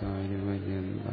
ആചാര്യപര്യന്ത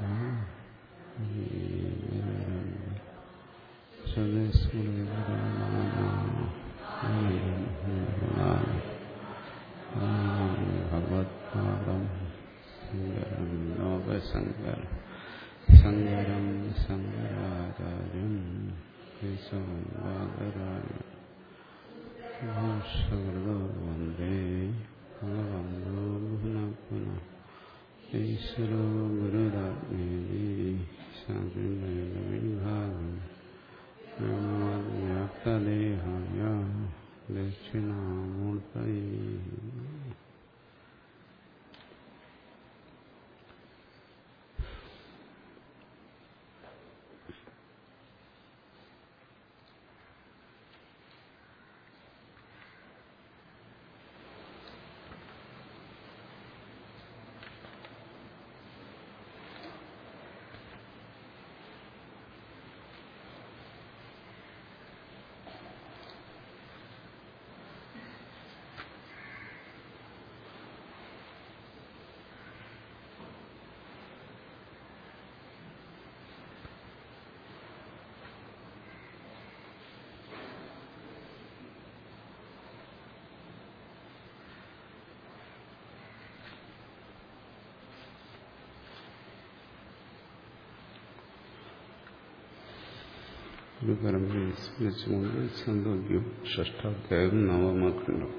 ഒരു പരമ്പര വിസ്മരിച്ചുകൊണ്ട് സന്തോഗ്യം ഷഷ്ടാധ്യായം നവമാഖണ്ഡം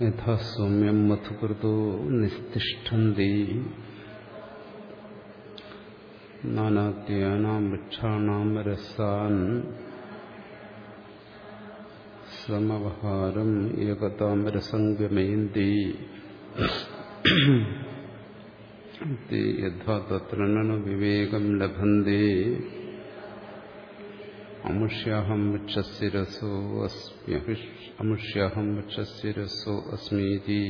യഥാ സൗമ്യം മധുകൃതോ നിസ്തിഷ്ഠന്തി നാനാദ്യാനാം വൃക്ഷാണാം രസാൻ സമവഹാരം ഏകതാം രസംഗമയന്തി യഥാ തത്ര നനു വിവേകം ലഭന്തേ അമുഷ്യാഹം വൃക്ഷസ്യ രസോ അസ്മി അമുഷ്യാഹം വൃക്ഷസ്യ രസോ അസ്മീതി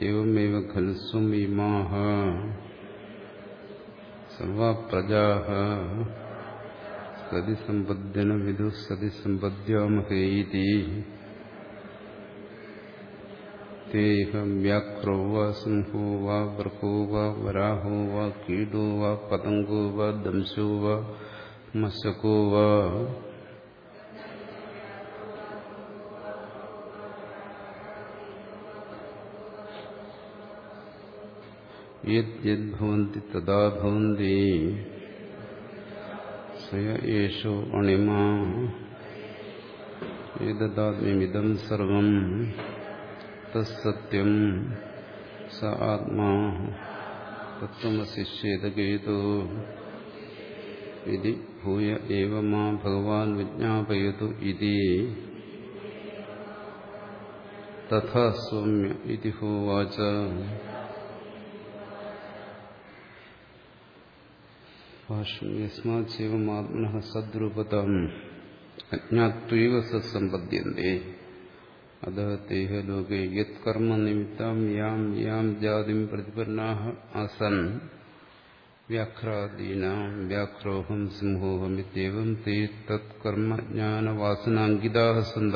एवमेव खलु स्वम् इमाः सर्वा प्रजाः सदि सम्पद्यन विदुः सदि सम्पद्यामहे इति തേഹ വ്യാക്രോ വാ സിംഹോ വാ വൃക്കോ വാ വരാഹോ വാ കീടോ വാ പതംഗോ വാ ദംശോ വാ മസക്കോ വാ. യദ്ഭവന്തി തഥാ ഭവന്തി. സയ യേശോ അണിമാ. ഏതദാത്മ്യമിതം സർവം. തത്സത്യം സ ആത്മാ തത്വമശിഷ്യേതകേതോ ഇതി ഭൂയ ഏവ മാ ഭഗവാൻ വിജ്ഞാപയതു ഇതി തഥാ സൗമ്യ ഇതി ഹോവാച യസ്മാത്മന സദ്രൂപതം അജ്ഞാത്വൈവ സമ്പദ്യന്തേ അതേഹ ലോകെ യത് കർമ്മ നിമിത്തം യാം യാം ജാതിം പ്രതിപന്നാഹ ആസൻ വ്യാഘ്രാദീനാം വ്യാഘ്രോഹം സിംഹോഹമിത്യേവം തേ തത്കർമ്മജ്ഞാനവാസനാങ്കിതാ സന്ത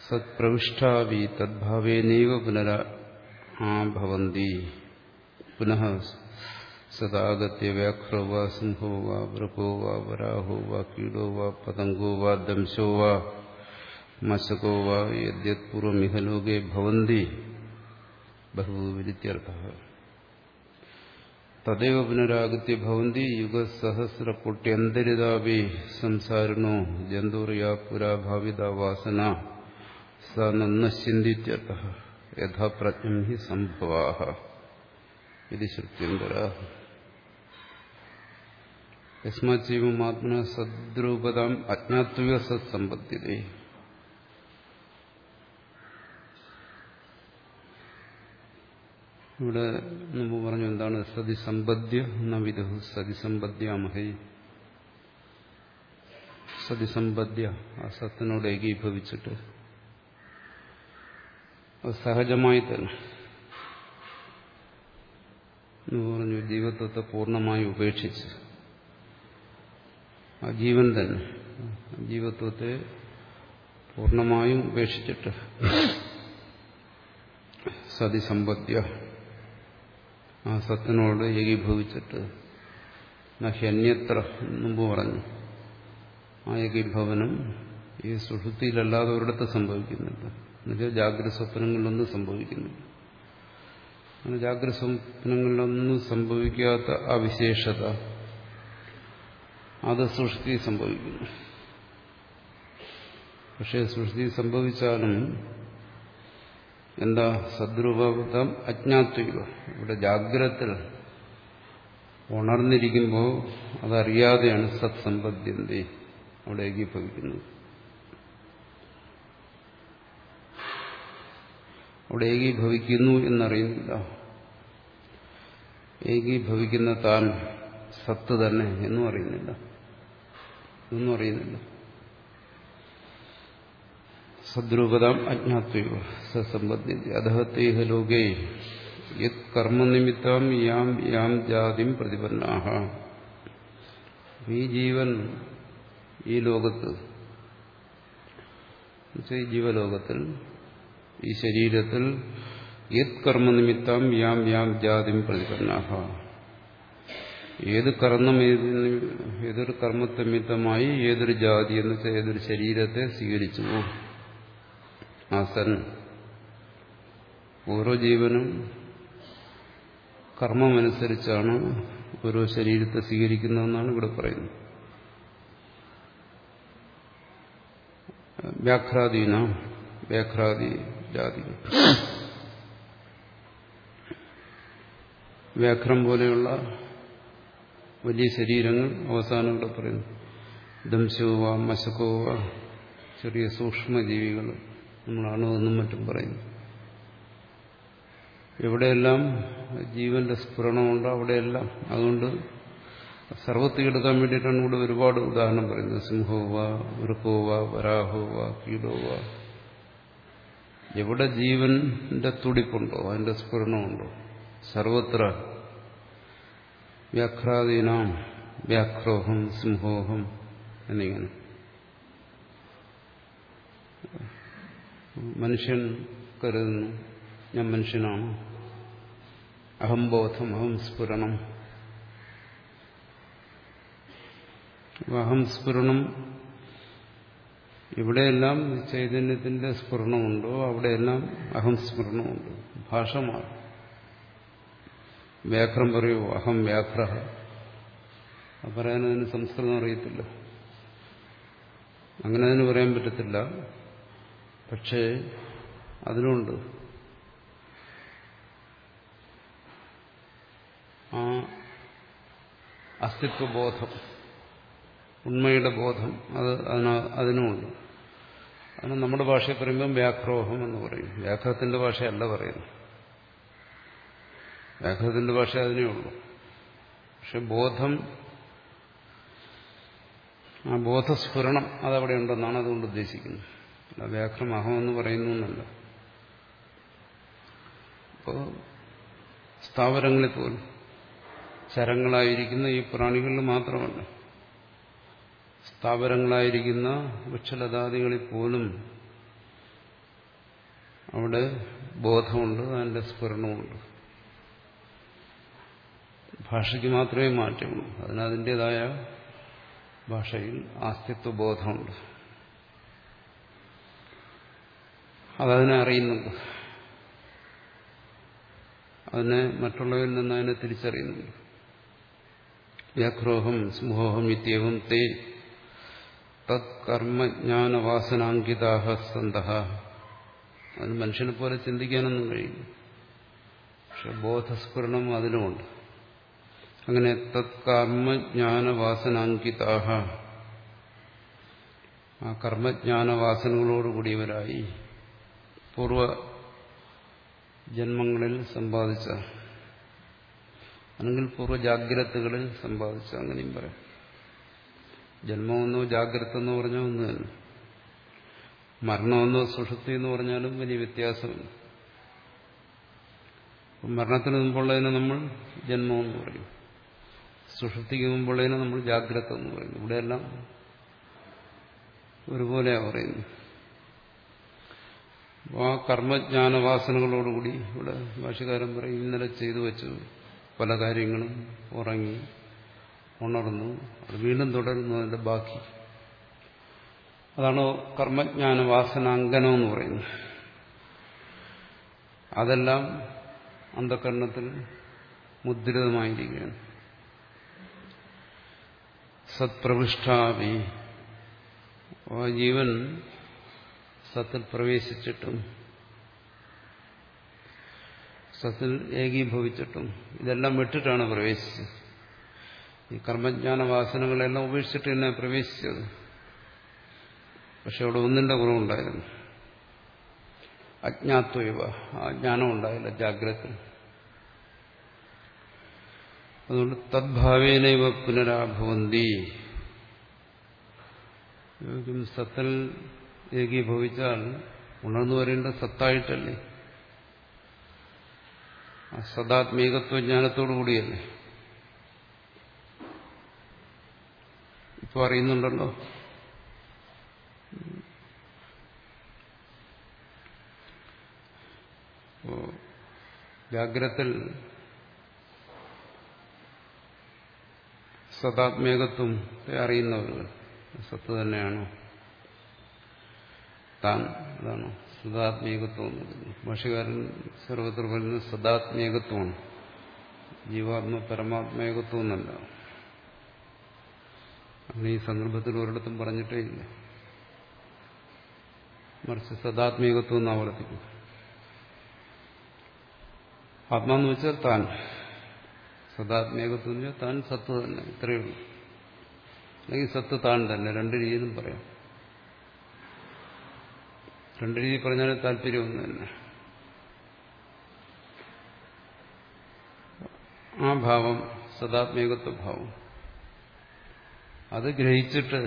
സത്പ്രവിഷ്ടാവി തദ്ഭാവേനൈവ പുനര ആഭവന്തി പുനഃ സദാഗത്യ വ്യാഘ്രോ വാ സിംഹോ വാ വൃക്കോ വാ വരാഹോ വാ കീടോ വാ പതംഗോ വാ ദംശോ വാ മശകോ വാ യദ്യത്പൂർവമിഹ ലോകെ ഭവന്തി ബഹുവിരിത്യർത്ഥ തദൈവ പുനരാഗത്യ ഭവന്തി യുഗസഹസ്രകോട്ട്യന്തരിതാപി സംസാരിണോ ജന്തുറിയാ പുരാഭാവിത വാസന സ നശ്യന്തിത്യർത്ഥ യഥാപ്രജ്ഞം ഹി സംഭവാഹ ഇത് ശ്രുത്യന്തര യസ്മാജീവമാത്മന സദ്രൂപതാം അജ്ഞാത്വിക സത്സമ്പദ്ധ്യതേ ഇവിടെ മുമ്പ് പറഞ്ഞു എന്താണ്? സതി സമ്പദ്യ നവിദു സതി സമ്പദ്യാമഹൈ സതി സമ്പദ്യ ആ സത്തിനോട് ഏകീഭവിച്ചിട്ട്. അത് സഹജമായി തന്നെ എന്ന് പറഞ്ഞു ജീവത്വത്തെ പൂർണമായി ഉപേക്ഷിച്ച്. ആ ജീവൻ തന്നെ. ജീവത്വത്തെ പൂർണമായും ഉപേക്ഷിച്ചിട്ട്. സതിസമ്പദ്യ. ആ സത്തിനോട് ഏകീഭവിച്ചിട്ട് നഹ്യന്യത്ര മുമ്പ് പറഞ്ഞു. ആ ഏകീഭവനം ഈ സുഷുതിയിലല്ലാതെ ഒരിടത്ത് സംഭവിക്കുന്നുണ്ട് എന്നുവെച്ചാൽ ജാഗ്രത സ്വപ്നങ്ങളിലൊന്നും സംഭവിക്കുന്നില്ല. അങ്ങനെ ജാഗ്രത സ്വപ്നങ്ങളിലൊന്നും സംഭവിക്കാത്ത ആ വിശേഷത അത് സൃഷ്ടി സംഭവിക്കുന്നു. പക്ഷേ സൃഷ്ടി സംഭവിച്ചാലും എന്താ സദ്രൂപം അജ്ഞാത്വ ഇവിടെ ജാഗ്രത്തിൽ ഉണർന്നിരിക്കുമ്പോൾ അതറിയാതെയാണ് സത്സമ്പദ്യന്തി അവിടെ ഏകീഭവിക്കുന്നത് അവിടെ ഏകീഭവിക്കുന്നു എന്നറിയുന്നില്ല. ഏകീഭവിക്കുന്ന താൻ സത്ത് തന്നെ എന്നും അറിയുന്നില്ല. ഒന്നും അറിയുന്നില്ല. സദ്രൂപതാം അജ്ഞാത്വ സസംബന്ധിച്ച് അധഹത്തേഹ ലോകേ യത് കർമ്മനിമിത്തം യാം യാം ജാതിം പ്രതിപന്നാഹ. ഈ ജീവൻ ഈ ലോകത്ത് ഈ ജീവലോകത്തിൽ ഈ ശരീരത്തിൽ യത് കർമ്മനിമിത്തം യാം യാം ജാതിം പ്രതിപന്നാഹ. ഏത് കർമ്മം ഏതൊരു കർമ്മനിമിത്തമായി ഏതൊരു ജാതി എന്ന് വെച്ചാൽ ഏതൊരു ശരീരത്തെ സ്വീകരിച്ചു ആസൻ. ഓരോ ജീവനും കർമ്മമനുസരിച്ചാണ് ഓരോ ശരീരത്തെ സ്വീകരിക്കുന്നതെന്നാണ് ഇവിടെ പറയുന്നത്. വ്യാഘ്രാദീന വ്യാഘ്രാദി ജാതി. വ്യാഘ്രം പോലെയുള്ള വലിയ ശരീരങ്ങൾ അവസാനം ഇവിടെ പറയുന്നു. ദംശോവ മശക്കോവ ചെറിയ സൂക്ഷ്മജീവികൾ. നമ്മളാണോ എന്നും മറ്റും പറയുന്നു. എവിടെയെല്ലാം ജീവന്റെ സ്ഫുരണമുണ്ടോ അവിടെയെല്ലാം. അതുകൊണ്ട് സർവത്തിൽ വേണ്ടിയിട്ടാണ് ഇവിടെ ഒരുപാട് ഉദാഹരണം പറയുന്നത്. സിംഹോവ വൃക്കോവ വരാഹോവ കീടോവ. എവിടെ ജീവന്റെ തുടിപ്പുണ്ടോ അതിന്റെ സ്ഫുരണമുണ്ടോ? സർവത്ര വ്യാഘ്രാദീനാം വ്യാഘ്രോഹം സിംഹോഹം എന്നിങ്ങനെ. മനുഷ്യൻ കരുതുന്നു ഞാൻ മനുഷ്യനാണ്. അഹംബോധം അഹം സ്ഫുരണം. അഹം സ്ഫുരണം ഇവിടെയെല്ലാം ചൈതന്യത്തിന്റെ സ്ഫുരണമുണ്ടോ? അവിടെയെല്ലാം അഹം സ്ഫുരണമുണ്ട്. ഭാഷ മാറും. വ്യാഘ്രം പറയൂ അഹം വ്യാഘ്ര പറയാനതിന് സംസ്കൃതം അറിയത്തില്ല. അങ്ങനെ അതിന് പറയാൻ പറ്റത്തില്ല. പക്ഷേ അതിനുണ്ട് ആ അസ്തിത്വബോധം ഉണ്മയുടെ ബോധം അത് അതിന് അതിനുമുണ്ട്. അതിന് നമ്മുടെ ഭാഷയിൽ പറയുമ്പം വ്യാഘ്രോഹം എന്ന് പറയും. വ്യാഘ്രത്തിന്റെ ഭാഷയല്ല പറയുന്നു വ്യാഘ്രത്തിന്റെ ഭാഷ അതിനേ ഉള്ളൂ. പക്ഷെ ബോധം ആ ബോധസ്ഫുരണം അതവിടെ ഉണ്ടെന്നാണ് അതുകൊണ്ട് ഉദ്ദേശിക്കുന്നത്. വ്യാഘ്രം അഹം എന്ന് പറയുന്നു എന്നല്ല. അപ്പോൾ സ്ഥാവരങ്ങളിൽ പോലും ചരങ്ങളായിരിക്കുന്ന ഈ പ്രാണികളിൽ മാത്രമല്ല സ്ഥാപനങ്ങളായിരിക്കുന്ന വൃക്ഷലതാദികളിൽ പോലും അവിടെ ബോധമുണ്ട് അതിന്റെ സ്ഫുരണമുണ്ട്. ഭാഷയ്ക്ക് മാത്രമേ മാറ്റമുള്ളൂ അതിനതിന്റെതായ ഭാഷയിൽ ആസ്തിത്വബോധമുണ്ട്. അതതിനെ അറിയുന്നുണ്ട്. അതിനെ മറ്റുള്ളവരിൽ നിന്ന് അതിനെ തിരിച്ചറിയുന്നുണ്ട്. വ്യാഘ്രോഹം സ്മോഹം ഇത്യവും തേ തത്കർമ്മജ്ഞാനവാസനാങ്കിതാഹ സന്ത അത് മനുഷ്യനെ പോലെ ചിന്തിക്കാനൊന്നും കഴിയില്ല. പക്ഷെ ബോധസ്ഫുരണം അതിനുമുണ്ട് അങ്ങനെ തത്കർമ്മജ്ഞാനവാസനാങ്കിതാഹ. ആ കർമ്മജ്ഞാനവാസനകളോടുകൂടിയവരായി. പൂർവ ജന്മങ്ങളിൽ സമ്പാദിച്ച അല്ലെങ്കിൽ പൂർവ ജാഗ്രതകളിൽ സമ്പാദിച്ച അങ്ങനെയും പറയാം. ജന്മമെന്നോ ജാഗ്രത എന്ന് പറഞ്ഞാൽ ഒന്ന് തന്നെ മരണമെന്നോ സുഷുപ്തി എന്ന് പറഞ്ഞാലും വലിയ വ്യത്യാസമില്ല. മരണത്തിന് മുമ്പുള്ളതിനെ നമ്മൾ ജന്മമെന്ന് പറയും. സുഷുപ്തിക്ക് മുമ്പുള്ളതിനെ നമ്മൾ ജാഗ്രത എന്ന് പറയുന്നു ഇവിടെയെല്ലാം ഒരുപോലെയാണ് പറയുന്നത്. ആ കർമ്മജ്ഞാനവാസനകളോടുകൂടി ഇവിടെ ഭാഷകാരൻ പറയും ഇന്നലെ ചെയ്തു വെച്ചു പല കാര്യങ്ങളും ഉറങ്ങി ഉണർന്നു അത് വീണ്ടും തുടരുന്നു അതിന്റെ ബാക്കി. അതാണ് കർമ്മജ്ഞാനവാസനാങ്കനം എന്ന് പറയുന്നത്. അതെല്ലാം അന്ധകരണത്തിൽ മുദ്രിതമായിരിക്കുകയാണ്. സത്പ്രവിഷ്ടാവി ജീവൻ സത്തിൽ പ്രവേശിച്ചിട്ടും സത്തിൽ ഏകീഭവിച്ചിട്ടും ഇതെല്ലാം വിട്ടിട്ടാണ് പ്രവേശിച്ചത്. ഈ കർമ്മജ്ഞാന വാസനകളെല്ലാം ഉപേക്ഷിച്ചിട്ട് തന്നെ പ്രവേശിച്ചത്. പക്ഷെ അവിടെ ഒന്നിന്റെ കുറവുണ്ടായിരുന്നു. അജ്ഞാത്വ ആ ജ്ഞാനം ഉണ്ടായില്ല ജാഗ്രത അതുകൊണ്ട് തദ്ഭാവേനൈവ പുനരാഭവന്തി. സത്തൽ ഏകീഭവിച്ചാൽ ഉണർന്നു വരേണ്ട സത്തായിട്ടല്ലേ? സദാത്മീകത്വ ജ്ഞാനത്തോടു കൂടിയല്ലേ? ഇപ്പൊ അറിയുന്നുണ്ടല്ലോ. ജാഗ്രത്തിൽ സദാത്മേകത്വം അറിയുന്നവർ സത്ത് തന്നെയാണോ? താൻ അതാണ് സദാത്മേകത്വം. ഭാഷകാരൻ സർവത്ര പറയുന്നത് സദാത്മേകത്വമാണ്. ജീവാത്മ പരമാത്മേകത്വം എന്നല്ല. അങ്ങനെ ഈ സന്ദർഭത്തിൽ ഒരിടത്തും പറഞ്ഞിട്ടേ ഇല്ല. മറിച്ച് സദാത്മേകത്വം എന്ന് ആവർത്തിക്കും ആത്മാന്ന് വെച്ചാൽ താൻ. സദാത്മേകത്വം താൻ സത്ത് തന്നെ ഇത്രയേ ഉള്ളൂ. അല്ലെങ്കിൽ സത്ത് താൻ തന്നെ രണ്ട് രീതിയിലും പറയാം. രണ്ട് രീതി പറഞ്ഞാലും താല്പര്യം ഒന്ന് തന്നെ ആ ഭാവം സദാത്മേകത്വ ഭാവം അത് ഗ്രഹിച്ചിട്ട്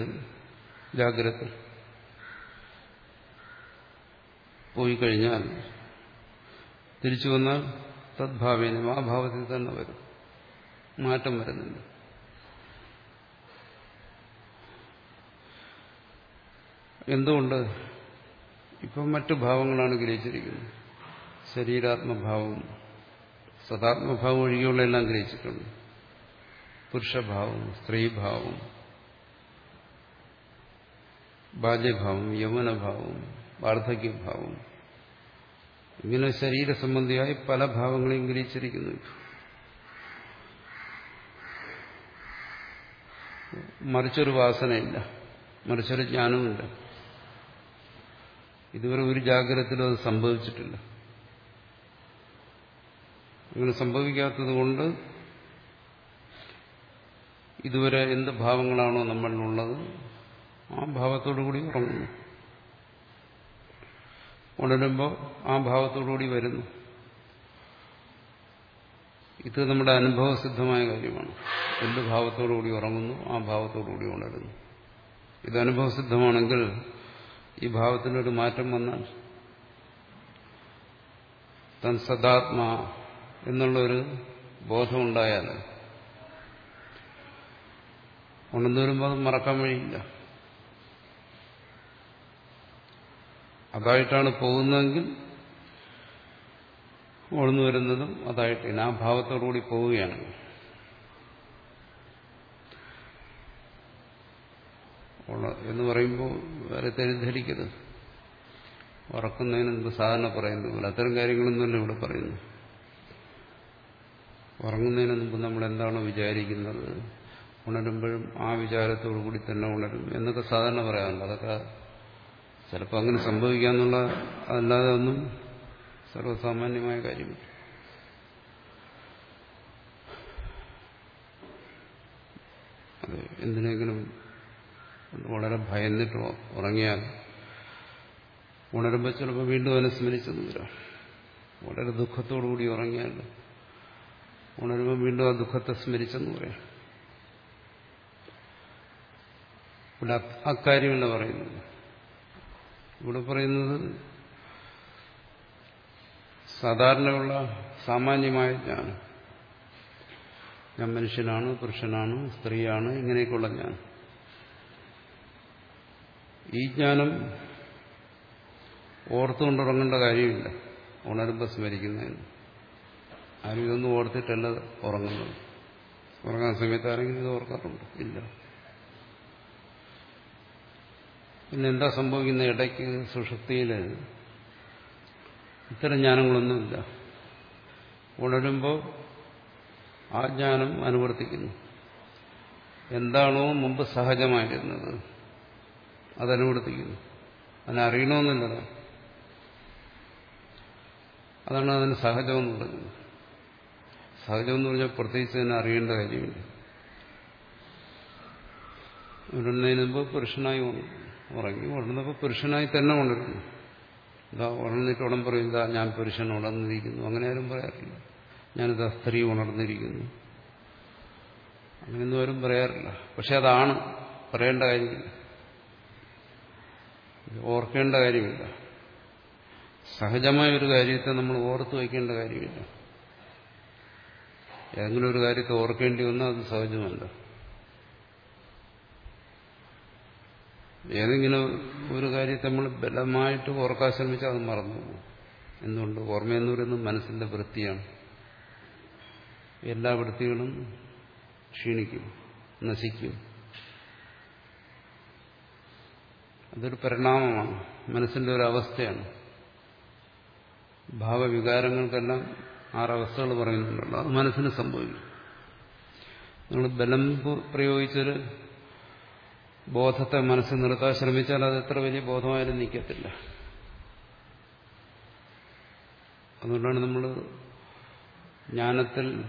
ജാഗ്രത പോയി കഴിഞ്ഞാൽ തിരിച്ചു വന്നാൽ തദ്ഭാവേനും ആ ഭാവത്തിൽ തന്നെ വരും. മാറ്റം വരുന്നുണ്ട്. എന്തുകൊണ്ട് ഇപ്പം മറ്റു ഭാവങ്ങളാണ് ഗ്രഹിച്ചിരിക്കുന്നത്. ശരീരാത്മഭാവം സദാത്മഭാവം ഒഴികെയുള്ള എല്ലാം ഗ്രഹിച്ചിട്ടുണ്ട്. പുരുഷഭാവം സ്ത്രീഭാവം ബാല്യഭാവം യൗവനഭാവം വാർദ്ധക്യഭാവം. ഇങ്ങനെ ശരീര സംബന്ധിയായി പല ഭാവങ്ങളെയും ഗ്രഹിച്ചിരിക്കുന്നു മറിച്ചൊരു വാസനയില്ല. മറിച്ചൊരു ജ്ഞാനവുമില്ല. ഇതുവരെ ഒരു ജാഗ്രതത്തിലും അത് സംഭവിച്ചിട്ടില്ല. അങ്ങനെ സംഭവിക്കാത്തത് കൊണ്ട് ഇതുവരെ എന്ത് ഭാവങ്ങളാണോ നമ്മളിലുള്ളത് ആ ഭാവത്തോടുകൂടി ഉറങ്ങുന്നു. ഉണരുമ്പോൾ ആ ഭാവത്തോടുകൂടി വരുന്നു. ഇത് നമ്മുടെ അനുഭവസിദ്ധമായ കാര്യമാണ്. എന്ത് ഭാവത്തോടുകൂടി ഉറങ്ങുന്നു ആ ഭാവത്തോടുകൂടി ഉണരുന്നു. ഇത് അനുഭവസിദ്ധമാണെങ്കിൽ ഈ ഭാവത്തിനൊരു മാറ്റം വന്നാൽ തൻ സദാത്മാ എന്നുള്ളൊരു ബോധമുണ്ടായാൽ ഉണർന്നു വരുമ്പോൾ അത് മറക്കാൻ വഴിയില്ല. അതായിട്ടാണ് പോകുന്നതെങ്കിൽ ഉണർന്നു വരുന്നതും അതായിട്ട് ആ ഭാവത്തോടുകൂടി പോവുകയാണ്. എന്ന് പറയുമ്പോൾ വേറെ തെറ്റിദ്ധരിക്കരുത് ഉറക്കുന്നതിന് മുമ്പ് സാധാരണ പറയുന്നത് പോലെ. അത്തരം കാര്യങ്ങളൊന്നുമല്ല ഇവിടെ പറയുന്നു ഉറങ്ങുന്നതിന് മുമ്പ് നമ്മൾ എന്താണോ വിചാരിക്കുന്നത് ഉണരുമ്പോഴും ആ വിചാരത്തോടു കൂടി തന്നെ ഉണരും എന്നൊക്കെ സാധാരണ പറയാറുണ്ട്. അതൊക്കെ ചിലപ്പോൾ അങ്ങനെ സംഭവിക്കാന്നുള്ള അല്ലാതെ ഒന്നും സർവസാമാന്യമായ കാര്യമില്ല. എന്തിനെങ്കിലും വളരെ ഭയന്നിട്ട് ഉറങ്ങിയാൽ ഉണരുമ്പോൾ ചിലപ്പോൾ വീണ്ടും അവനെ സ്മരിച്ചെന്ന് വരാം. വളരെ ദുഃഖത്തോടുകൂടി ഉറങ്ങിയാൽ ഉണരുമ്പോൾ വീണ്ടും ആ ദുഃഖത്തെ സ്മരിച്ചെന്ന് പറയാം ഇവിടെ അക്കാര്യമല്ല പറയുന്നത്. ഇവിടെ പറയുന്നത് സാധാരണയുള്ള സാമാന്യമായ ജ്ഞാനം. ഞാൻ മനുഷ്യനാണ് പുരുഷനാണ് സ്ത്രീയാണ് ഇങ്ങനെയൊക്കെയുള്ള ജ്ഞാനം. ഈ ജ്ഞാനം ഓർത്തുകൊണ്ടുറങ്ങേണ്ട കാര്യമില്ല. ഉണരുമ്പോൾ സ്മരിക്കുന്നതിന് ആരും ഇതൊന്നും ഓർത്തിട്ടല്ല ഉറങ്ങുന്നത്. ഉറങ്ങാൻ സമയത്ത് ആരെങ്കിലും ഇത് ഓർക്കാറുണ്ട്? ഇല്ല. പിന്നെ എന്താ സംഭവിക്കുന്ന ഇടയ്ക്ക് സുഷുപ്തിയിൽ ഇത്തരം ജ്ഞാനങ്ങളൊന്നുമില്ല. ഉണരുമ്പോൾ ആ ജ്ഞാനം അനുവർത്തിക്കുന്നു. എന്താണോ മുമ്പ് സഹജമായിരുന്നത്. അതനുവർത്തിക്കുന്നു അതിനറിയണമെന്നില്ലത് അതാണ് അതിന് സഹജമെന്ന് പറയുന്നത് സഹജമെന്ന് പറഞ്ഞാൽ പ്രത്യേകിച്ച് തന്നെ അറിയേണ്ട കാര്യമില്ല. ഉണരുന്നതിന് മുമ്പ് പുരുഷനായി ഉറങ്ങി ഉണർന്നപ്പോൾ പുരുഷനായി തന്നെ ഉണരുന്നു. ഇതാ ഉണർന്നിട്ട് ഉടൻ പറയും ഇതാ ഞാൻ പുരുഷൻ ഉണർന്നിരിക്കുന്നു. അങ്ങനെ ആരും പറയാറില്ല. ഞാനിതാ സ്ത്രീ ഉണർന്നിരിക്കുന്നു. അങ്ങനെയൊന്നും ആരും പറയാറില്ല. പക്ഷെ അതാണ് പറയേണ്ട കാര്യമില്ല. ഓർക്കേണ്ട കാര്യമില്ല. സഹജമായ ഒരു കാര്യത്തെ നമ്മൾ ഓർത്തു വയ്ക്കേണ്ട കാര്യമില്ല. ഏതെങ്കിലും ഒരു കാര്യത്തെ ഓർക്കേണ്ടി വന്നാൽ അത് സഹജമല്ല. ഏതെങ്കിലും ഒരു കാര്യത്തെ നമ്മൾ ബലമായിട്ട് ഓർക്കാൻ ശ്രമിച്ചാൽ അത് മറന്നു എന്തുകൊണ്ട്? ഓർമ്മയെന്ന് പറയുന്നത് മനസ്സിന്റെ വൃത്തിയാണ്. എല്ലാ വൃത്തികളും ക്ഷീണിക്കും നശിക്കും. അതൊരു പരിണാമമാണ്. മനസ്സിന്റെ ഒരു അവസ്ഥയാണ്. ഭാവവികാരങ്ങൾക്കെല്ലാം ആറവസ്ഥകൾ പറയുന്നുണ്ടല്ലോ. അത് മനസ്സിന് സംഭവിക്കും. നിങ്ങൾ ബലം പ്രയോഗിച്ചൊരു ബോധത്തെ മനസ്സിൽ നിർത്താൻ ശ്രമിച്ചാൽ അത് എത്ര വലിയ ബോധമായാലും നിൽക്കത്തില്ല. അതുകൊണ്ടാണ് നമ്മൾ ജ്ഞാനത്തിൽ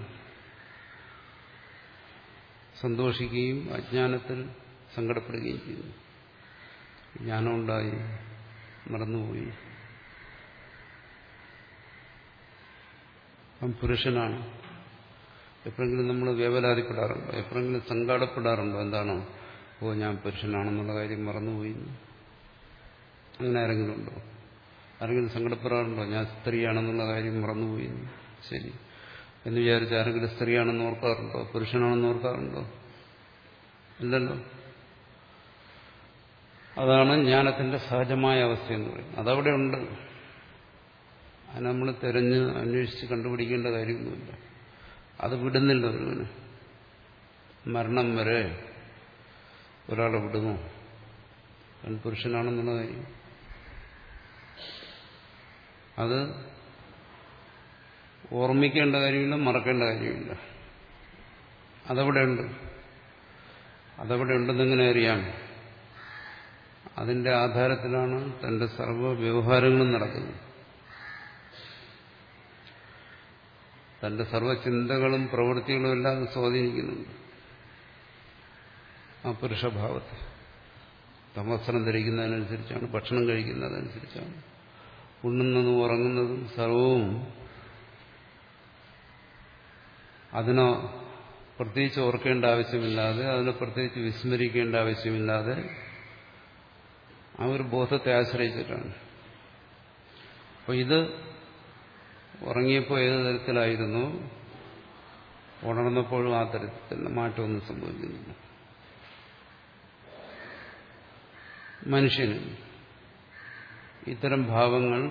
സന്തോഷിക്കുകയും അജ്ഞാനത്തിൽ സങ്കടപ്പെടുകയും ചെയ്യുന്നു ജ്ഞാനം ഉണ്ടായി മറന്നുപോയി. അവൻ പുരുഷനാണ്. എപ്പോഴെങ്കിലും നമ്മൾ വേവലാതിപ്പെടാറുണ്ടോ? എപ്പോഴെങ്കിലും സങ്കടപ്പെടാറുണ്ടോ? എന്താണോ? ഓ ഞാൻ പുരുഷനാണെന്നുള്ള കാര്യം മറന്നുപോയി. അങ്ങനെ ആരെങ്കിലും ഉണ്ടോ? ആരെങ്കിലും സങ്കടപ്പെടാറുണ്ടോ? ഞാൻ സ്ത്രീയാണെന്നുള്ള കാര്യം മറന്നുപോയി. ശരി. എന്ന് വിചാരിച്ച് ആരെങ്കിലും സ്ത്രീയാണെന്ന് ഓർക്കാറുണ്ടോ? പുരുഷനാണെന്ന് ഓർക്കാറുണ്ടോ? ഇല്ലല്ലോ. അതാണ് ജ്ഞാനത്തിന്റെ സഹജമായ അവസ്ഥ എന്ന് പറയുന്നത്. അതവിടെ ഉണ്ട്. അത് നമ്മൾ തിരഞ്ഞ് അന്വേഷിച്ച് കണ്ടുപിടിക്കേണ്ട കാര്യമൊന്നുമില്ല. അത് വിടുന്നില്ല ഒരുവന്. മരണം വരെ ഒരാളെ വിടുമോ പുരുഷനാണെന്നുള്ള കാര്യം. അത് ഓർമ്മിക്കേണ്ട കാര്യമില്ല മറക്കേണ്ട കാര്യമില്ല. അതവിടെ ഉണ്ട്. അതവിടെ ഉണ്ടെന്നെങ്ങനെ അറിയാം? അതിന്റെ ആധാരത്തിലാണ് തന്റെ സർവ വ്യവഹാരങ്ങളും നടക്കുന്നത്. തന്റെ സർവചിന്തകളും പ്രവൃത്തികളും എല്ലാം സ്വാധീനിക്കുന്നുണ്ട്. ആ പുരുഷഭാവത്തെ തമസ്ത്രം ധരിക്കുന്നതിനനുസരിച്ചാണ് ഭക്ഷണം കഴിക്കുന്നതനുസരിച്ചാണ് ഉണ്ണുന്നതും ഉറങ്ങുന്നതും സർവവും അതിനോ പ്രത്യേകിച്ച് ഓർക്കേണ്ട ആവശ്യമില്ലാതെ അതിനെ പ്രത്യേകിച്ച് വിസ്മരിക്കേണ്ട ആവശ്യമില്ലാതെ ആ ഒരു ബോധത്തെ ആശ്രയിച്ചിട്ടാണ്. അപ്പോൾ ഇത് ഉറങ്ങിയപ്പോൾ ഏത് തരത്തിലായിരുന്നു? ഉണർന്നപ്പോഴും ആ തരത്തിൽ മാറ്റമൊന്നും സംഭവിക്കുന്നില്ല. മനുഷ്യന് ഇത്തരം ഭാവങ്ങൾ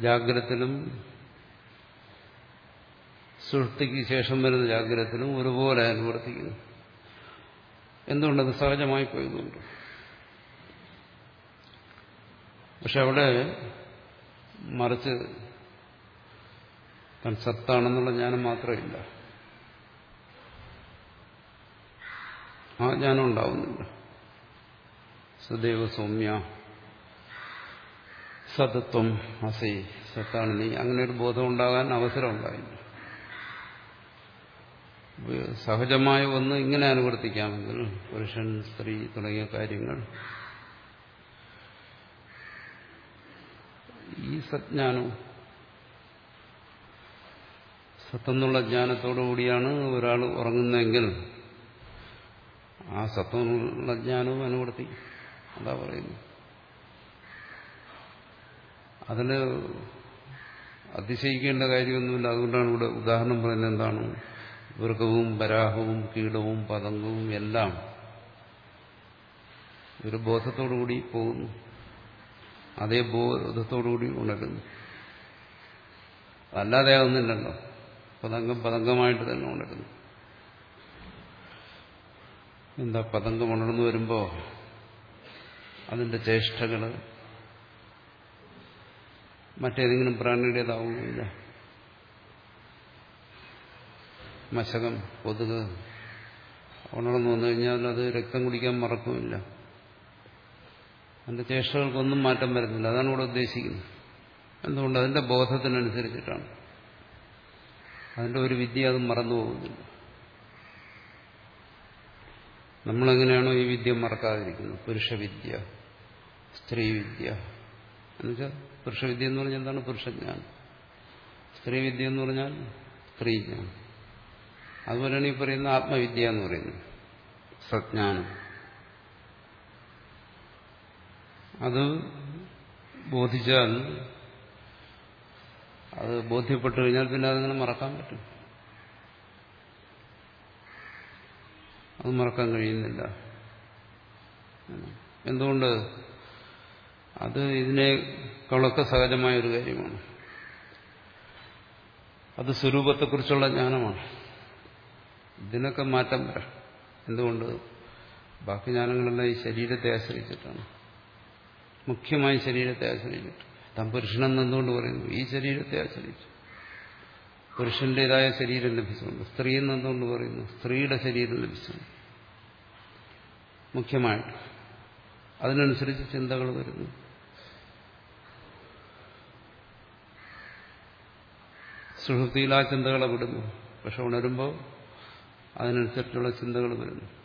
ജാഗ്രതത്തിലും സുഷ്ടിക്ക് ശേഷം വരുന്ന ജാഗ്രതത്തിലും ഒരുപോലെ അനുവർത്തിക്കുന്നു. എന്തുകൊണ്ടത് സഹജമായി പോയതുകൊണ്ട് പക്ഷെ അവിടെ മറിച്ച് താൻ സത്താണെന്നുള്ള ജ്ഞാനം മാത്രമില്ല ആ ജ്ഞാനം ഉണ്ടാവുന്നില്ല സദൈവ സൗമ്യ സതത്വം അസൈ സത്താണ് നീ. അങ്ങനെ ഒരു ബോധം ഉണ്ടാകാൻ അവസരം ഉണ്ടായില്ല. സഹജമായ ഒന്ന് ഇങ്ങനെ അനുവർത്തിക്കാമെങ്കിൽ പുരുഷൻ സ്ത്രീ തുടങ്ങിയ കാര്യങ്ങൾ ഈ സജ്ഞാനവും സത്തെന്നുള്ള ജ്ഞാനത്തോടുകൂടിയാണ് ഒരാൾ ഉറങ്ങുന്നതെങ്കിൽ ആ സത്വമുള്ള ജ്ഞാനവും അനുവർത്തി. അതാ പറയുന്നു അതിന് അതിശയിക്കേണ്ട കാര്യമൊന്നുമില്ല. അതുകൊണ്ടാണ് ഇവിടെ ഉദാഹരണം പറയുന്നത് എന്താണ്? വൃഗവും വരാഹവും കീടവും പതങ്കവും എല്ലാം ഒരു ബോധത്തോടുകൂടി പോകുന്നു. അതേ ബോധത്തോടുകൂടി ഉണരുന്നു. അല്ലാതെ ആകുന്നില്ലല്ലോ പതംഗം പതംഗമായിട്ട് തന്നെ ഉണരുന്നു. എന്താ പതംഗം ഉണർന്നു വരുമ്പോ അതിന്റെ ചേഷ്ടകൾ മറ്റേതെങ്കിലും പ്രാണിയുടേതാവുന്നില്ല മശകം കൊതുക് ഉണർന്നു വന്നു കഴിഞ്ഞാൽ അത് രക്തം കുടിക്കാൻ മറക്കുമില്ല. അതിന്റെ ചേഷ്ടകൾക്കൊന്നും മാറ്റം വരുന്നില്ല. അതാണ് ഇവിടെ ഉദ്ദേശിക്കുന്നത്. എന്തുകൊണ്ട്? അതിന്റെ ബോധത്തിനനുസരിച്ചിട്ടാണ്. അതിന്റെ ഒരു വിദ്യ അത് മറന്നു പോകുന്നില്ല. നമ്മളെങ്ങനെയാണോ ഈ വിദ്യ മറക്കാതിരിക്കുന്നത്? പുരുഷവിദ്യ സ്ത്രീവിദ്യ. എന്നുവെച്ചാൽ പുരുഷവിദ്യ എന്ന് പറഞ്ഞാൽ എന്താണ്? പുരുഷജ്ഞാനം. സ്ത്രീവിദ്യ എന്ന് പറഞ്ഞാൽ സ്ത്രീജ്ഞാനം. അതുപോലെയാണ് ഈ പറയുന്ന ആത്മവിദ്യ എന്ന് പറയുന്നത്. സജ്ഞാനം. അത് ബോധിച്ചാൽ അത് ബോധ്യപ്പെട്ടു കഴിഞ്ഞാൽ പിന്നെ അതങ്ങനെ മറക്കാൻ പറ്റും. അത് മറക്കാൻ കഴിയുന്നില്ല. എന്തുകൊണ്ട്? അത് ഇതിനേക്കാളൊക്കെ സഹജമായ ഒരു കാര്യമാണ്. അത് സ്വരൂപത്തെക്കുറിച്ചുള്ള ജ്ഞാനമാണ്. ഇതിനൊക്കെ മാറ്റം വരാം. എന്തുകൊണ്ട്? ബാക്കി ജ്ഞാനങ്ങളെല്ലാം ഈ ശരീരത്തെ ആശ്രയിച്ചിട്ടാണ്. മുഖ്യമായി ശരീരത്തെ ആശ്രയിച്ചിട്ട്. താൻ പുരുഷനെന്ന് എന്തുകൊണ്ട് പറയുന്നു? ഈ ശരീരത്തെ ആശ്രയിച്ചു. പുരുഷന്റേതായ ശരീരം ലഭിച്ചുകൊണ്ട് സ്ത്രീ എന്നെന്തുകൊണ്ട് പറയുന്നു? സ്ത്രീയുടെ ശരീരം ലഭിച്ചുകൊണ്ട്. മുഖ്യമായിട്ട്. അതിനനുസരിച്ച് ചിന്തകൾ വരുന്നു. സുഹൃത്തിയിൽ ആ ചിന്തകളെ വിടുന്നു. പക്ഷെ ഉണരുമ്പോൾ അതിനനുസരിച്ചുള്ള ചിന്തകൾ വരുന്നു.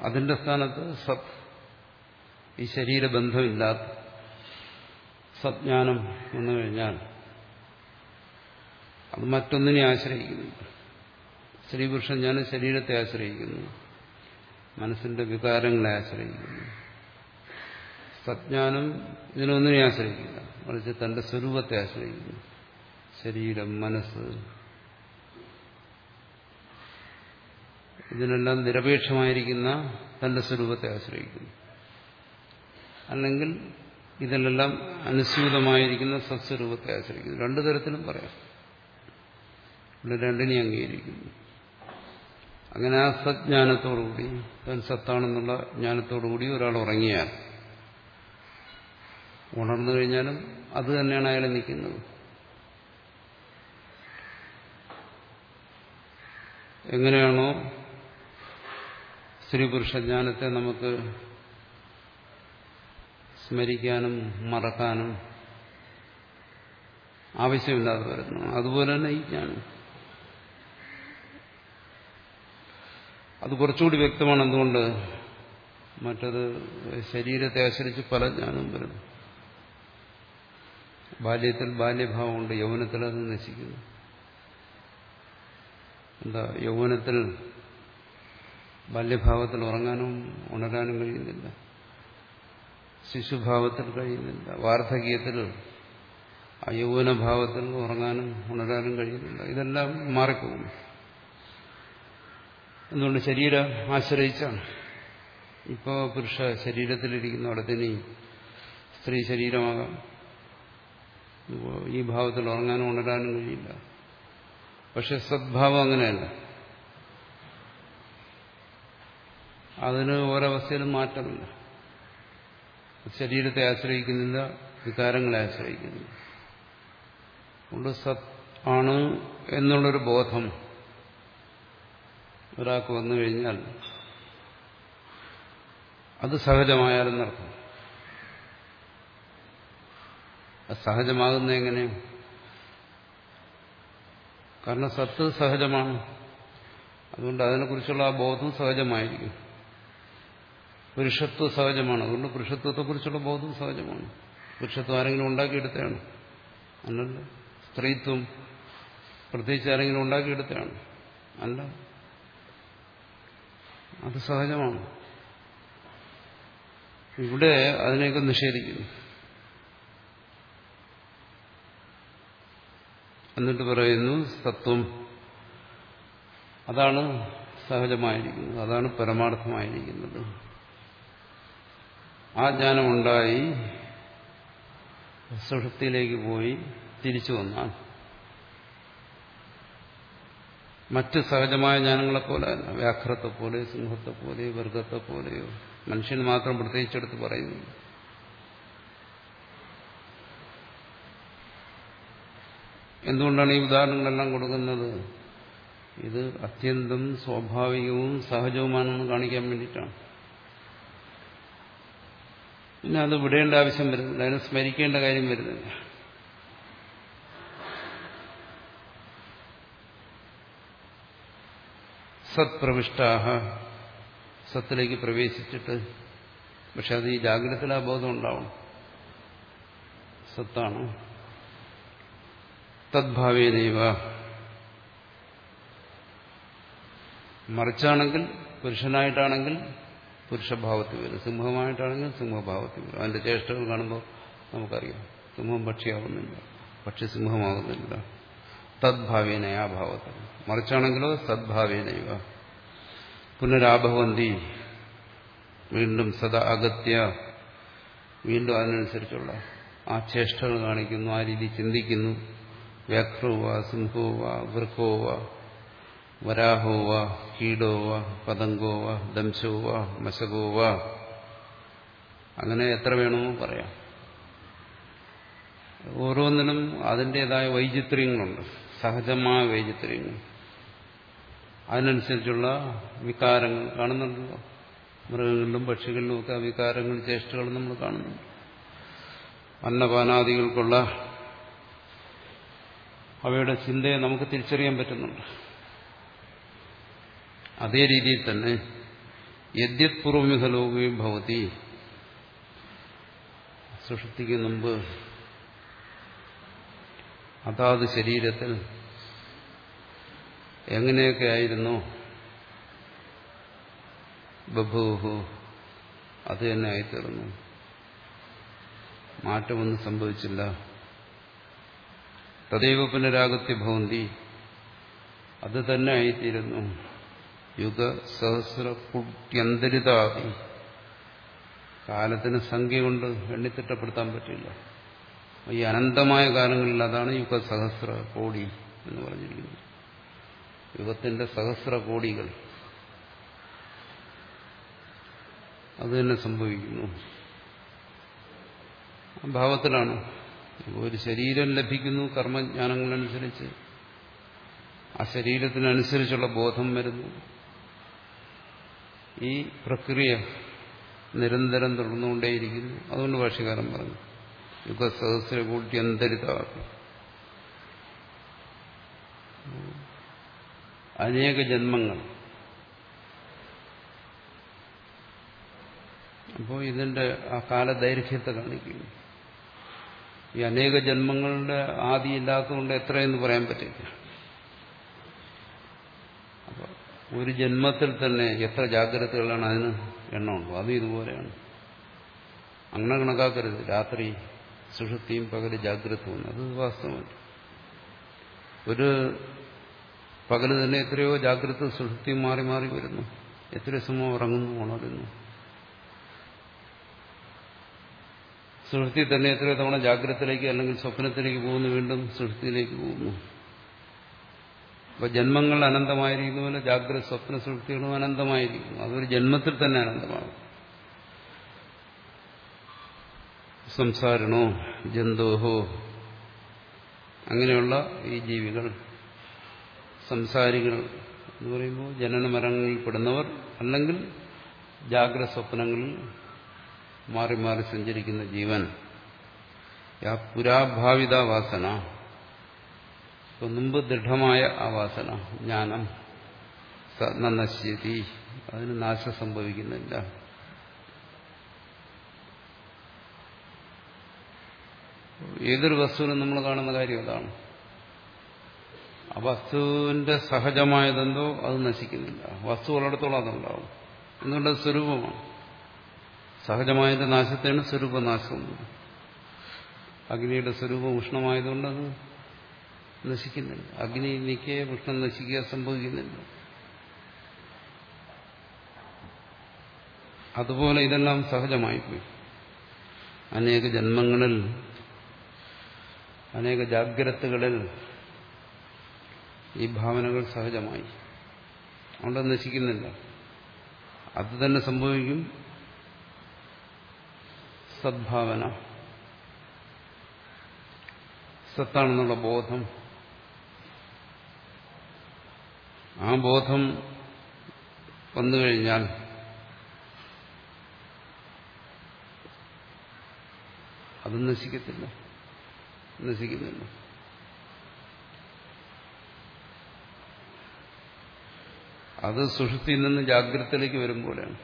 അതിന്റെ സ്ഥാനത്ത് സത് ഈ ശരീരബന്ധമില്ലാത്ത സജ്ഞാനം വന്നു കഴിഞ്ഞാൽ അത് മറ്റൊന്നിനെ ആശ്രയിക്കുന്നുണ്ട് സ്ത്രീ പുരുഷൻ ഞാൻ ശരീരത്തെ ആശ്രയിക്കുന്നു. മനസ്സിന്റെ വികാരങ്ങളെ ആശ്രയിക്കുന്നു. സജ്ഞാനം ഇതിനൊന്നിനെ ആശ്രയിക്കില്ല. മറിച്ച് തന്റെ സ്വരൂപത്തെ ആശ്രയിക്കുന്നു. ശരീരം മനസ്സ് ഇതിനെല്ലാം നിരപേക്ഷമായിരിക്കുന്ന തന്റെ സ്വരൂപത്തെ ആശ്രയിക്കുന്നു. അല്ലെങ്കിൽ ഇതിലെല്ലാം അനുസ്യൂതമായിരിക്കുന്ന സത്സ്വരൂപത്തെ ആശ്രയിക്കുന്നു. രണ്ടു തരത്തിലും പറയാം. ഇവിടെ രണ്ടിനെ അംഗീകരിക്കുന്നു. അങ്ങനെ ആ സജ്ഞാനത്തോടുകൂടി താൻ സത്താണെന്നുള്ള ജ്ഞാനത്തോടുകൂടി ഒരാൾ ഉറങ്ങിയാൽ ഉണർന്നു കഴിഞ്ഞാലും അത് തന്നെയാണ് അയാൾ നിൽക്കുന്നത്. എങ്ങനെയാണോ സ്ത്രീ പുരുഷ ജ്ഞാനത്തെ നമുക്ക് സ്മരിക്കാനും മറക്കാനും ആവശ്യമില്ലാതെ വരുന്നു. അതുപോലെ തന്നെ ഈ ജ്ഞാനം അത് കുറച്ചുകൂടി വ്യക്തമാണ് എന്തുകൊണ്ട് മറ്റത് ശരീരത്തെ ആശ്രയിച്ച് പല ജ്ഞാനവും വരുന്നു. ബാല്യത്തിൽ ബാല്യഭാവമുണ്ട് യൗവനത്തിൽ അത് നശിക്കുന്നു. എന്താ യൗവനത്തിൽ ബാല്യഭാവത്തിൽ ഉറങ്ങാനും ഉണരാനും കഴിയുന്നില്ല. ശിശുഭാവത്തിൽ കഴിയുന്നില്ല. വാർദ്ധക്യത്തിൽ അയൗവനഭാവത്തിൽ യൗവനഭാവത്തിൽ ഉറങ്ങാനും ഉണരാനും കഴിയുന്നില്ല. ഇതെല്ലാം മാറിപ്പോകും. എന്തുകൊണ്ട് ശരീരം ആശ്രയിച്ചാണ്? ഇപ്പോൾ പുരുഷ ശരീരത്തിലിരിക്കുന്ന അവിടത്തിന് സ്ത്രീ ശരീരമാകാം. ഈ ഭാവത്തിൽ ഉറങ്ങാനും ഉണരാനും കഴിയില്ല. പക്ഷെ സദ്ഭാവം അങ്ങനെയല്ല. അതിന് ഓരോവസ്ഥയിലും മാറ്റമില്ല. ശരീരത്തെ ആശ്രയിക്കുന്നില്ല വികാരങ്ങളെ ആശ്രയിക്കുന്നില്ല. അതുകൊണ്ട് സത് ആണ് എന്നുള്ളൊരു ബോധം ഒരാൾക്ക് വന്നു കഴിഞ്ഞാൽ അത് സഹജമായാലെന്നർത്ഥം സഹജമാകുന്ന എങ്ങനെ കാരണം സത്ത് സഹജമാണ്. അതുകൊണ്ട് അതിനെക്കുറിച്ചുള്ള ആ ബോധം സഹജമായിരിക്കും. പുരുഷത്വം സഹജമാണ്. അതുകൊണ്ട് പുരുഷത്വത്തെക്കുറിച്ചുള്ള ബോധം സഹജമാണ്. പുരുഷത്വം ആരെങ്കിലും ഉണ്ടാക്കിയെടുത്തതാണ്. അല്ല സ്ത്രീത്വം പ്രത്യേകിച്ച് ആരെങ്കിലും ഉണ്ടാക്കിയെടുത്തതാണ്. അല്ല. അത് സഹജമാണ്. ഇവിടെ അതിനെയൊക്കെ നിഷേധിക്കുന്നു. എന്നിട്ട് പറയുന്നു സത്വം. അതാണ് സഹജമായിരിക്കുന്നത്. അതാണ് പരമാർത്ഥമായിരിക്കുന്നത്. ആ ജ്ഞാനമുണ്ടായി സുഷുപ്തിയിലേക്ക് പോയി തിരിച്ചു വന്നാൽ മറ്റ് സഹജമായ ജ്ഞാനങ്ങളെ പോലെ തന്നെ വ്യാഘ്രത്തെ പോലെ സിംഹത്തെ പോലെ വർഗത്തെ പോലെയോ മനുഷ്യന് മാത്രം പ്രത്യേകിച്ചെടുത്ത് പറയുന്നു എന്തുകൊണ്ടാണ് ഈ ഉദാഹരണങ്ങളെല്ലാം കൊടുക്കുന്നത്? ഇത് അത്യന്തം സ്വാഭാവികവും സഹജവുമാണെന്ന് കാണിക്കാൻ വേണ്ടിയിട്ടാണ്. പിന്നെ അത് വിടേണ്ട ആവശ്യം വരുന്നില്ല. അതിനെ സ്മരിക്കേണ്ട കാര്യം വരുന്നില്ല. സത്പ്രവിഷ്ടാഹ. സത്തിലേക്ക് പ്രവേശിച്ചിട്ട് പക്ഷെ അത് ഈ ജാഗ്രതയിൽ ബോധം ഉണ്ടാവണം. സത്താണ്. തദ്ഭാവേനൈവ മറിച്ചാണെങ്കിൽ പുരുഷനായിട്ടാണെങ്കിൽ പുരുഷഭാവത്തിൽ വരും. സിംഹമായിട്ടാണെങ്കിൽ സിംഹഭാവത്തിൽ വരും. അതിന്റെ ചേഷ്ടകൾ കാണുമ്പോൾ നമുക്കറിയാം. സിംഹം പക്ഷിയാവുന്നില്ല. പക്ഷി സിംഹമാവുന്നില്ല തദ്ഭാവേന ആ ഭാവത്തിൽ. മറിച്ചാണെങ്കിലോ സദ്ഭാവേനൈവ. പുനരാഭവന്തി. വീണ്ടും സദാ അഗത്യ. വീണ്ടും അതിനനുസരിച്ചുള്ള ആ ചേഷ്ടകൾ കാണിക്കുന്നു. ആ രീതി ചിന്തിക്കുന്നു. വ്യാഘ്രോവ സിംഹോവ പതങ്കോ വരാഹോവ കീടോവ പതങ്കോവ ദംശോവ മശകോവ അങ്ങനെ എത്ര വേണമോ പറയാം. ഓരോന്നിനും അതിന്റെതായ വൈചിത്ര്യങ്ങളുണ്ട്. സഹജമായ വൈചിത്ര്യങ്ങൾ. അതിനനുസരിച്ചുള്ള വികാരങ്ങൾ കാണുന്നുണ്ടല്ലോ. മൃഗങ്ങളിലും പക്ഷികളിലും ഒക്കെ വികാരങ്ങൾ ചേഷ്ടകൾ നമ്മൾ കാണുന്നുണ്ട്. അന്നപാനാദികൾക്കുള്ള അവയുടെ ചിന്തയെ നമുക്ക് തിരിച്ചറിയാൻ പറ്റുന്നുണ്ട്. അതേ രീതിയിൽ തന്നെ യദ്യത് പൂർവമിഹലോകയും ഭവതി. സുഷുപ്തിക്ക് മുമ്പ് അതാത് ശരീരത്തിൽ എങ്ങനെയൊക്കെ ആയിരുന്നു? ബഭൂഹു അത് തന്നെ ആയിത്തീർന്നു. മാറ്റമൊന്നും സംഭവിച്ചില്ല. തദൈവ പുനരാഗത്യ ഭവന്തി അത് തന്നെ ആയിത്തീരുന്നു. യുഗ സഹസ്ര കുട്യന്തരിതാതി കാലത്തിന് സംഖ്യ കൊണ്ട് എണ്ണിത്തിട്ടപ്പെടുത്താൻ പറ്റില്ല. ഈ അനന്തമായ കാലങ്ങളിൽ അതാണ് യുഗ സഹസ്ര കോടി എന്ന് പറഞ്ഞിരിക്കുന്നത്. യുഗത്തിന്റെ സഹസ്ര കോടികൾ അത് തന്നെ സംഭവിക്കുന്നു. ഭാവത്തിലാണ്. ഒരു ശരീരം ലഭിക്കുന്നു കർമ്മജ്ഞാനങ്ങളനുസരിച്ച്. ആ ശരീരത്തിനനുസരിച്ചുള്ള ബോധം വരുന്നു. ഈ പ്രക്രിയ നിരന്തരം തുടർന്നുകൊണ്ടേയിരിക്കുന്നു. അതുകൊണ്ട് ഭാഷകാരം പറഞ്ഞു യുഗ സഹസ്ര കൂട്ടി അന്തരിതാക്കി അനേക ജന്മങ്ങൾ. അപ്പോൾ ഇതിന്റെ ആ കാലദൈർഘ്യത്തെ കാണിക്കുന്നു. ഈ അനേക ജന്മങ്ങളുടെ ആദി ഇല്ലാത്തതുകൊണ്ട് എത്രയെന്ന് പറയാൻ പറ്റില്ല അപ്പോൾ ഒരു ജന്മത്തിൽ തന്നെ എത്ര ജാഗ്രതകളാണ് അതിന് എണ്ണമുണ്ടോ? അതും ഇതുപോലെയാണ്. അങ്ങനെ കണക്കാക്കരുത്. രാത്രി സുഷുതിയും പകൽ ജാഗ്രതവും അത് വാസ്തവമല്ല. ഒരു പകൽ തന്നെ എത്രയോ ജാഗ്രത സുഷുതിയും മാറി മാറി വരുന്നു. എത്രയോ സമയം ഉറങ്ങുന്നു ഉണരുന്നു. സുഷുതി തന്നെ എത്രയോ തവണ ജാഗ്രതത്തിലേക്ക് അല്ലെങ്കിൽ സ്വപ്നത്തിലേക്ക് പോകുന്നു വീണ്ടും സുഷുതിയിലേക്ക് പോകുന്നു. അപ്പൊ ജന്മങ്ങൾ അനന്തമായിരിക്കുന്ന പോലെ ജാഗ്രത സ്വപ്ന സൃഷ്ടികളും അനന്തമായിരിക്കും അതൊരു ജന്മത്തിൽ തന്നെ അനന്തമാകും. സംസാരണോ ജന്തോഹോ അങ്ങനെയുള്ള ഈ ജീവികൾ സംസാരികൾ എന്ന് പറയുമ്പോൾ ജനന പെടുന്നവർ അല്ലെങ്കിൽ ജാഗ്രത സ്വപ്നങ്ങളിൽ മാറി മാറി സഞ്ചരിക്കുന്ന ജീവൻ. പുരാഭാവിത വാസന മുമ്പ് ദൃഢമായ ആ വാസന ജ്ഞാനം നശ്യതി അതിന് നാശം സംഭവിക്കുന്നില്ല. ഏതൊരു വസ്തുവിനും നമ്മൾ കാണുന്ന കാര്യം അതാണ്. ആ വസ്തുവിന്റെ സഹജമായതെന്തോ അത് നശിക്കുന്നില്ല. വസ്തു ഉള്ളിടത്തോളം അതുണ്ടാവും. എന്തുകൊണ്ട് സ്വരൂപമാണ്? സഹജമായതിന്റെ നാശത്തെയാണ് സ്വരൂപനാശം. അഗ്നിയുടെ സ്വരൂപം ഉഷ്ണമായതുകൊണ്ട് അത് നശിക്കുന്നില്ല. അഗ്നി നിൽക്കെ വൃക്ഷം നശിക്കുക സംഭവിക്കുന്നില്ല. അതുപോലെ ഇതെല്ലാം സഹജമായി പോയി അനേക ജന്മങ്ങളിൽ അനേക ജാഗ്രതകളിൽ ഈ ഭാവനകൾ സഹജമായി. അതുകൊണ്ട് നശിക്കുന്നില്ല. അത് തന്നെ സംഭവിക്കും. സദ്ഭാവന. സത്താണെന്നുള്ള ബോധം. ആ ബോധം വന്നു കഴിഞ്ഞാൽ അത് നശിക്കത്തില്ല. നശിക്കുന്നില്ല. അത് സുഷുതിയിൽ നിന്ന് ജാഗ്രതയിലേക്ക് വരുമ്പോഴാണ്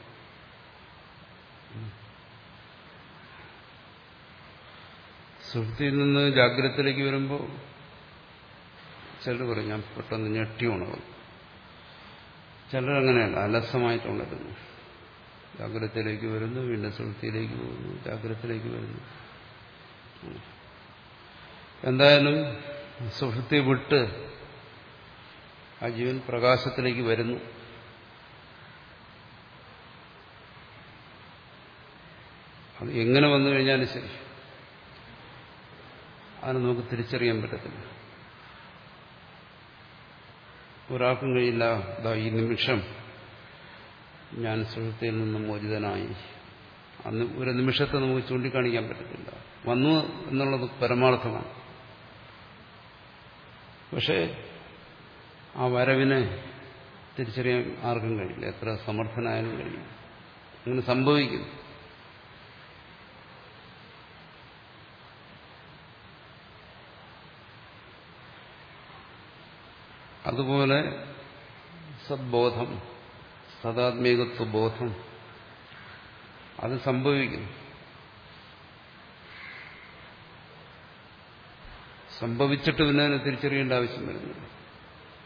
സുഷുതിയിൽ നിന്ന് ജാഗ്രതയിലേക്ക് വരുമ്പോൾ ചിലർ പറയും ഞാൻ പെട്ടെന്ന് ഞെട്ടി ഉണർന്നു. ചിലർ അങ്ങനെയല്ല അലസമായിട്ട് ഉണരുന്നു ജാഗ്രതയിലേക്ക് വരുന്നു വീണ്ടും സുഹൃത്തിയിലേക്ക് പോകുന്നു ജാഗ്രതയിലേക്ക് വരുന്നു. എന്തായാലും സുഹൃത്തി വിട്ട് ആ ജീവൻ പ്രകാശത്തിലേക്ക് വരുന്നു. അത് എങ്ങനെ വന്നു കഴിഞ്ഞാലും ശരി. അത് നമുക്ക് തിരിച്ചറിയാൻ പറ്റത്തില്ല. ഒരാൾക്കും കഴിയില്ല ഈ നിമിഷം ഞാൻ സുഹൃത്തിൽ നിന്നും മോചിതനായി. അന്ന് ഒരു നിമിഷത്തെ നമുക്ക് ചൂണ്ടിക്കാണിക്കാൻ പറ്റത്തില്ല. വന്നു എന്നുള്ളത് പരമാർത്ഥമാണ്. പക്ഷേ ആ വരവിനെ തിരിച്ചറിയാൻ ആർക്കും കഴിയില്ല. എത്ര സമർത്ഥനായാലും കഴിയും അങ്ങനെ സംഭവിക്കും അതുപോലെ സദ്ബോധം സദാത്മീകത്വ ബോധം അത് സംഭവിക്കുന്നു. സംഭവിച്ചിട്ട് പിന്നെ അതിനെ തിരിച്ചറിയേണ്ട ആവശ്യം വരുന്നില്ല.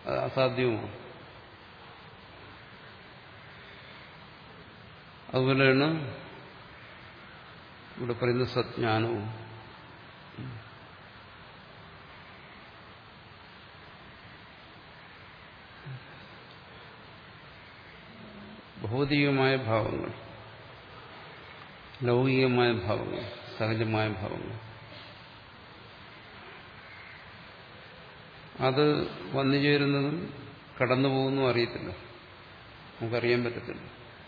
അത് അസാധ്യവുമാണ്. അതുപോലെയാണ് ഇവിടെ പറയുന്ന സജ്ഞാനവും ഭൗതികമായ ഭാവങ്ങൾ ലൗകികമായ ഭാവങ്ങൾ സഹജമായ ഭാവങ്ങൾ. അത് വന്നു ചേരുന്നതും കടന്നു പോകുന്നു അറിയത്തില്ല. നമുക്കറിയാൻ പറ്റത്തില്ല.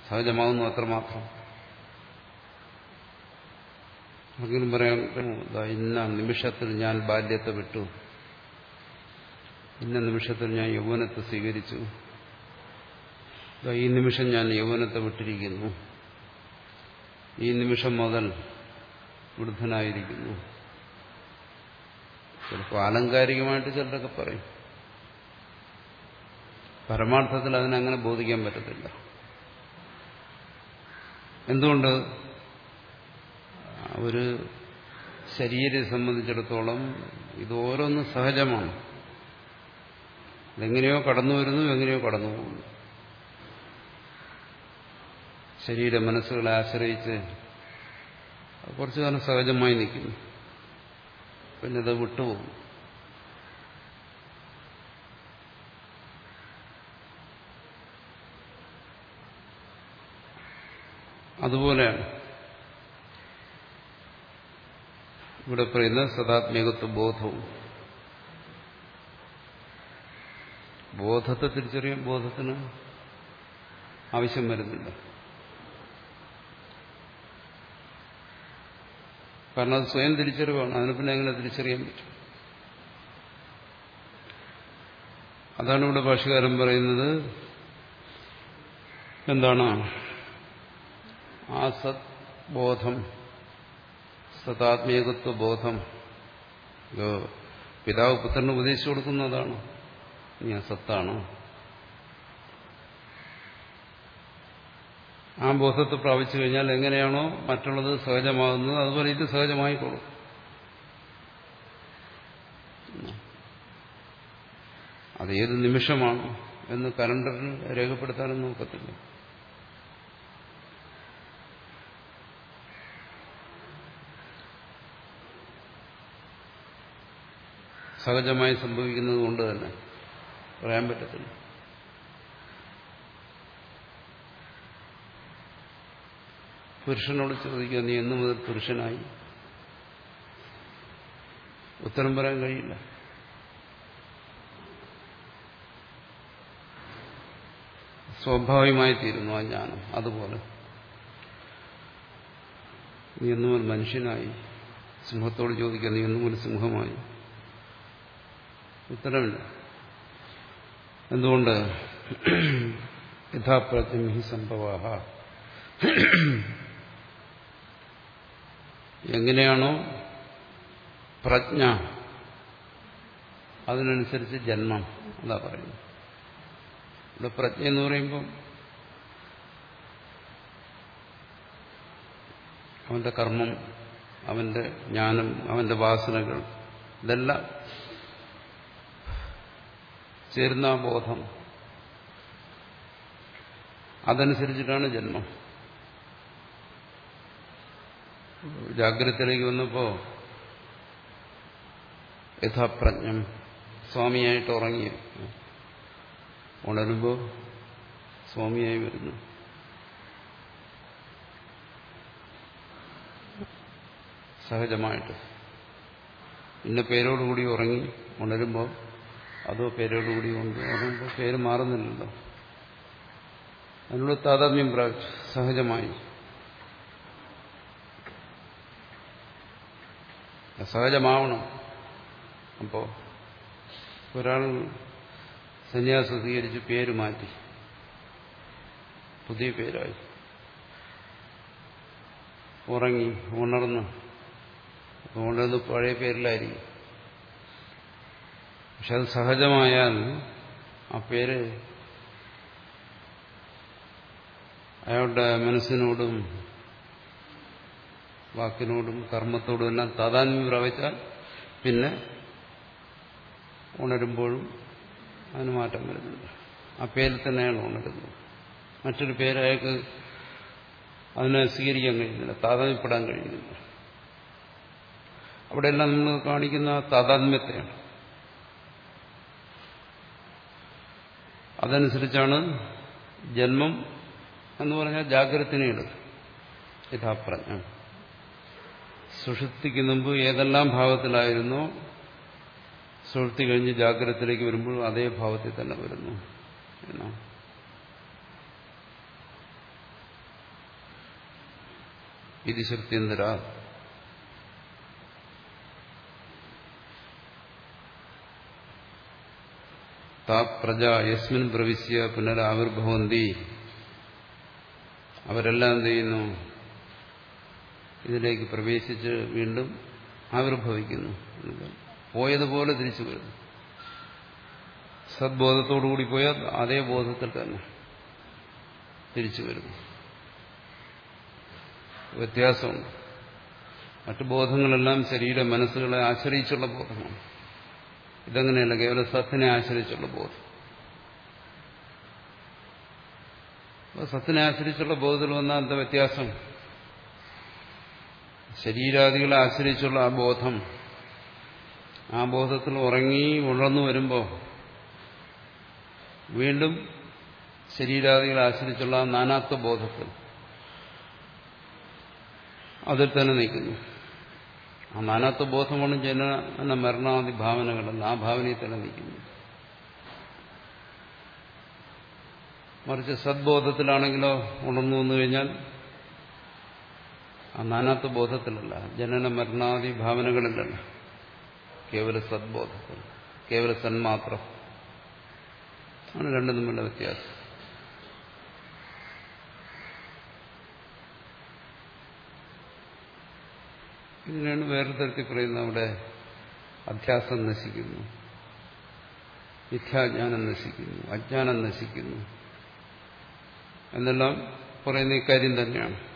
സഹജമാകുന്നു അത്രമാത്രം. ആർക്കെങ്കിലും പറയാൻ ഇന്ന നിമിഷത്തിൽ ഞാൻ ബാല്യത്തെ വിട്ടു. ഇന്ന നിമിഷത്തിൽ ഞാൻ യൗവനത്തെ സ്വീകരിച്ചു. ഈ നിമിഷം ഞാൻ യൗവനത്തെ വിട്ടിരിക്കുന്നു. ഈ നിമിഷം മുതൽ വൃദ്ധനായിരിക്കുന്നു. ചിലപ്പോൾ ആലങ്കാരികമായിട്ട് ചിലരൊക്കെ പറയും. പരമാർത്ഥത്തിൽ അതിനങ്ങനെ ബോധിക്കാൻ പറ്റത്തില്ല. എന്തുകൊണ്ട്? ഒരു ശരീരത്തെ സംബന്ധിച്ചിടത്തോളം ഇത് ഓരോന്നും സഹജമാണ്. ഇതെങ്ങനെയോ കടന്നു വരുന്നു എങ്ങനെയോ കടന്നു പോകുന്നു. ശരീര മനസ്സുകളെ ആശ്രയിച്ച് കുറച്ചു കാലം സഹജമായി നിൽക്കുന്നു. പിന്നെ അത് വിട്ടുപോകും. അതുപോലെയാണ് ഇവിടെ പറയുന്ന സദാത്മികത്വ ബോധവും. ബോധത്തെ തിരിച്ചറിയാൻ ബോധത്തിന് ആവശ്യം വരുന്നില്ല. കാരണം അത് സ്വയം തിരിച്ചറിവാണ്. അതിന് പിന്നെ എങ്ങനെ തിരിച്ചറിയാൻ പറ്റും? അതാണ് ഇവിടെ ഭാഷകാരൻ പറയുന്നത്. എന്താണ്? ആ സത് ബോധം സതാത്മീകത്വ ബോധം പിതാവ് പുത്രന് ഉപദേശിച്ചു കൊടുക്കുന്നതാണ്. നീ സത്താണ് ആ ബോധത്തെ പ്രാപിച്ചു കഴിഞ്ഞാൽ എങ്ങനെയാണോ മറ്റുള്ളത് സഹജമാകുന്നത്. അതുപോലെ ഇത് സഹജമായിക്കോളും. അത് ഏത് നിമിഷമാണ് എന്ന് കലണ്ടറിൽ രേഖപ്പെടുത്താനും നോക്കത്തില്ല. സഹജമായി സംഭവിക്കുന്നത് കൊണ്ട് തന്നെ പറയാൻ പറ്റത്തില്ല. പുരുഷനോട് ചോദിക്കുക നീ എന്നു മുതൽ പുരുഷനായി? ഉത്തരം പറയാൻ കഴിയില്ല. സ്വാഭാവികമായി തീരുന്നു ആ ജ്ഞാനം. അതുപോലെ നീ എന്നും ഒരു മനുഷ്യനായി. സിംഹത്തോട് ചോദിക്കുക നീ എന്നും ഒരു സിംഹമായി? ഉത്തരമില്ല. എന്തുകൊണ്ട്? യഥാപ്രജ്ഞം ഹി സംഭവാഹ. എങ്ങനെയാണോ പ്രജ്ഞ അതിനനുസരിച്ച് ജന്മം എന്താ പറയുന്നത്. ഇവിടെ പ്രജ്ഞ എന്ന് പറയുമ്പോൾ അവന്റെ കർമ്മം അവന്റെ ജ്ഞാനം അവന്റെ വാസനകൾ ഇതെല്ലാം ചേരുന്ന ബോധം. അതനുസരിച്ചിട്ടാണ് ജന്മം. ജാഗ്രതയിലേക്ക് വന്നപ്പോ യഥാപ്രജ്ഞം സ്വാമിയായിട്ട് ഉറങ്ങി. ഉണരുമ്പോൾ സ്വാമിയായി വരുന്നു. സഹജമായിട്ട്. ഇന്ന പേരോടുകൂടി ഉറങ്ങി ഉണരുമ്പോൾ അതോ പേരോടുകൂടി ഉണ്ട് ഉറങ്ങുമ്പോൾ പേര് മാറുന്നില്ലല്ലോ. അതിനുള്ള താതാത്മ്യം പ്രാപിച്ചു സഹജമായി സഹജമാവണം. അപ്പോ ഒരാൾ സന്യാസം സ്വീകരിച്ച് പേര് മാറ്റി. പുതിയ പേരായി. ഉറങ്ങി ഉണർന്ന്. ഉണർന്ന് പഴയ പേരിലായിരിക്കും. പക്ഷെ അത് സഹജമായാൽ ആ പേര് അയാളുടെ മനസ്സിനോടും വാക്കിനോടും കർമ്മത്തോടും എല്ലാം താതാത്മ്യം പ്രാപിച്ചാൽ പിന്നെ ഉണരുമ്പോഴും അതിന് മാറ്റം വരുന്നുണ്ട്. ആ പേരിൽ തന്നെയാണ് ഉണരുന്നത്. മറ്റൊരു പേര് അയാൾക്ക് അതിനെ സ്വീകരിക്കാൻ കഴിയുന്നില്ല താതാത്മ്യപ്പെടാൻ കഴിയുന്നില്ല. അവിടെയെല്ലാം നമ്മൾ കാണിക്കുന്ന താതാത്മ്യത്തെയാണ്. അതനുസരിച്ചാണ് ജന്മം എന്ന് പറഞ്ഞാൽ ജാഗ്രതത്തിനെ യഥാപ്രജ്ഞ യഥാപ്രജ്ഞം സുഷുപ്തിക്ക് മുമ്പ് ഏതെല്ലാം ഭാവത്തിലായിരുന്നോ? സുഷുപ്തി കഴിഞ്ഞ് ജാഗ്രതത്തിലേക്ക് വരുമ്പോൾ അതേ ഭാവത്തിൽ തന്നെ വരുന്നു. എന്നാണ് ഇത് ശക്തിയന്തര. പ്രജ യസ്മിൻ പ്രവിശ്യ പുനരാവിർഭവന്തി. അവരെല്ലാം എന്ത് ചെയ്യുന്നു? ഇതിലേക്ക് പ്രവേശിച്ച് വീണ്ടും ആവിർഭവിക്കുന്നു. പോയതുപോലെ തിരിച്ചു വരുന്നു. സദ്ബോധത്തോടുകൂടി പോയാൽ അതേ ബോധത്തിൽ തന്നെ തിരിച്ചു വരുന്നു. വ്യത്യാസമുണ്ട്. മറ്റു ബോധങ്ങളെല്ലാം ശരീര മനസ്സുകളെ ആശ്രയിച്ചുള്ള ബോധമാണ്. ഇതങ്ങനെയല്ല കേവലം സത്തിനെ ആശ്രയിച്ചുള്ള ബോധം. സത്തിനെ ആശ്രയിച്ചുള്ള ബോധത്തിൽ വന്ന എന്താ വ്യത്യാസം? ശരീരാദികളെ ആശ്രയിച്ചുള്ള ആ ബോധം ആ ബോധത്തിൽ ഉറങ്ങി ഉണർന്നു വരുമ്പോൾ വീണ്ടും ശരീരാദികളെ ആശ്രയിച്ചുള്ള ആ നാനാത്വ ബോധത്തിൽ അതിൽ തന്നെ നിൽക്കുന്നു. ആ നാനാത്വ ബോധമാണ് ജന മരണാദി ഭാവനകളല്ല ആ ഭാവനയിൽ തന്നെ നിൽക്കുന്നു. മറിച്ച് സദ്ബോധത്തിലാണെങ്കിലോ ഉണർന്നു വന്നു കഴിഞ്ഞാൽ ആ നാനാത്വ ബോധത്തിലല്ല. ജനന മരണാദി ഭാവനകളിലല്ല. കേവല സദ്ബോധത്തിൽ. കേവല സന്മാത്രം. ആണ് രണ്ടും തമ്മിലുള്ള വ്യത്യാസം. ഇതിനാണ് വേറെ തരത്തിൽ പറയുന്നത് അവിടെ അധ്യാസം നശിക്കുന്നു. മിഥ്യാജ്ഞാനം നശിക്കുന്നു. അജ്ഞാനം നശിക്കുന്നു. എന്നെല്ലാം പറയുന്ന ഇക്കാര്യം തന്നെയാണ്.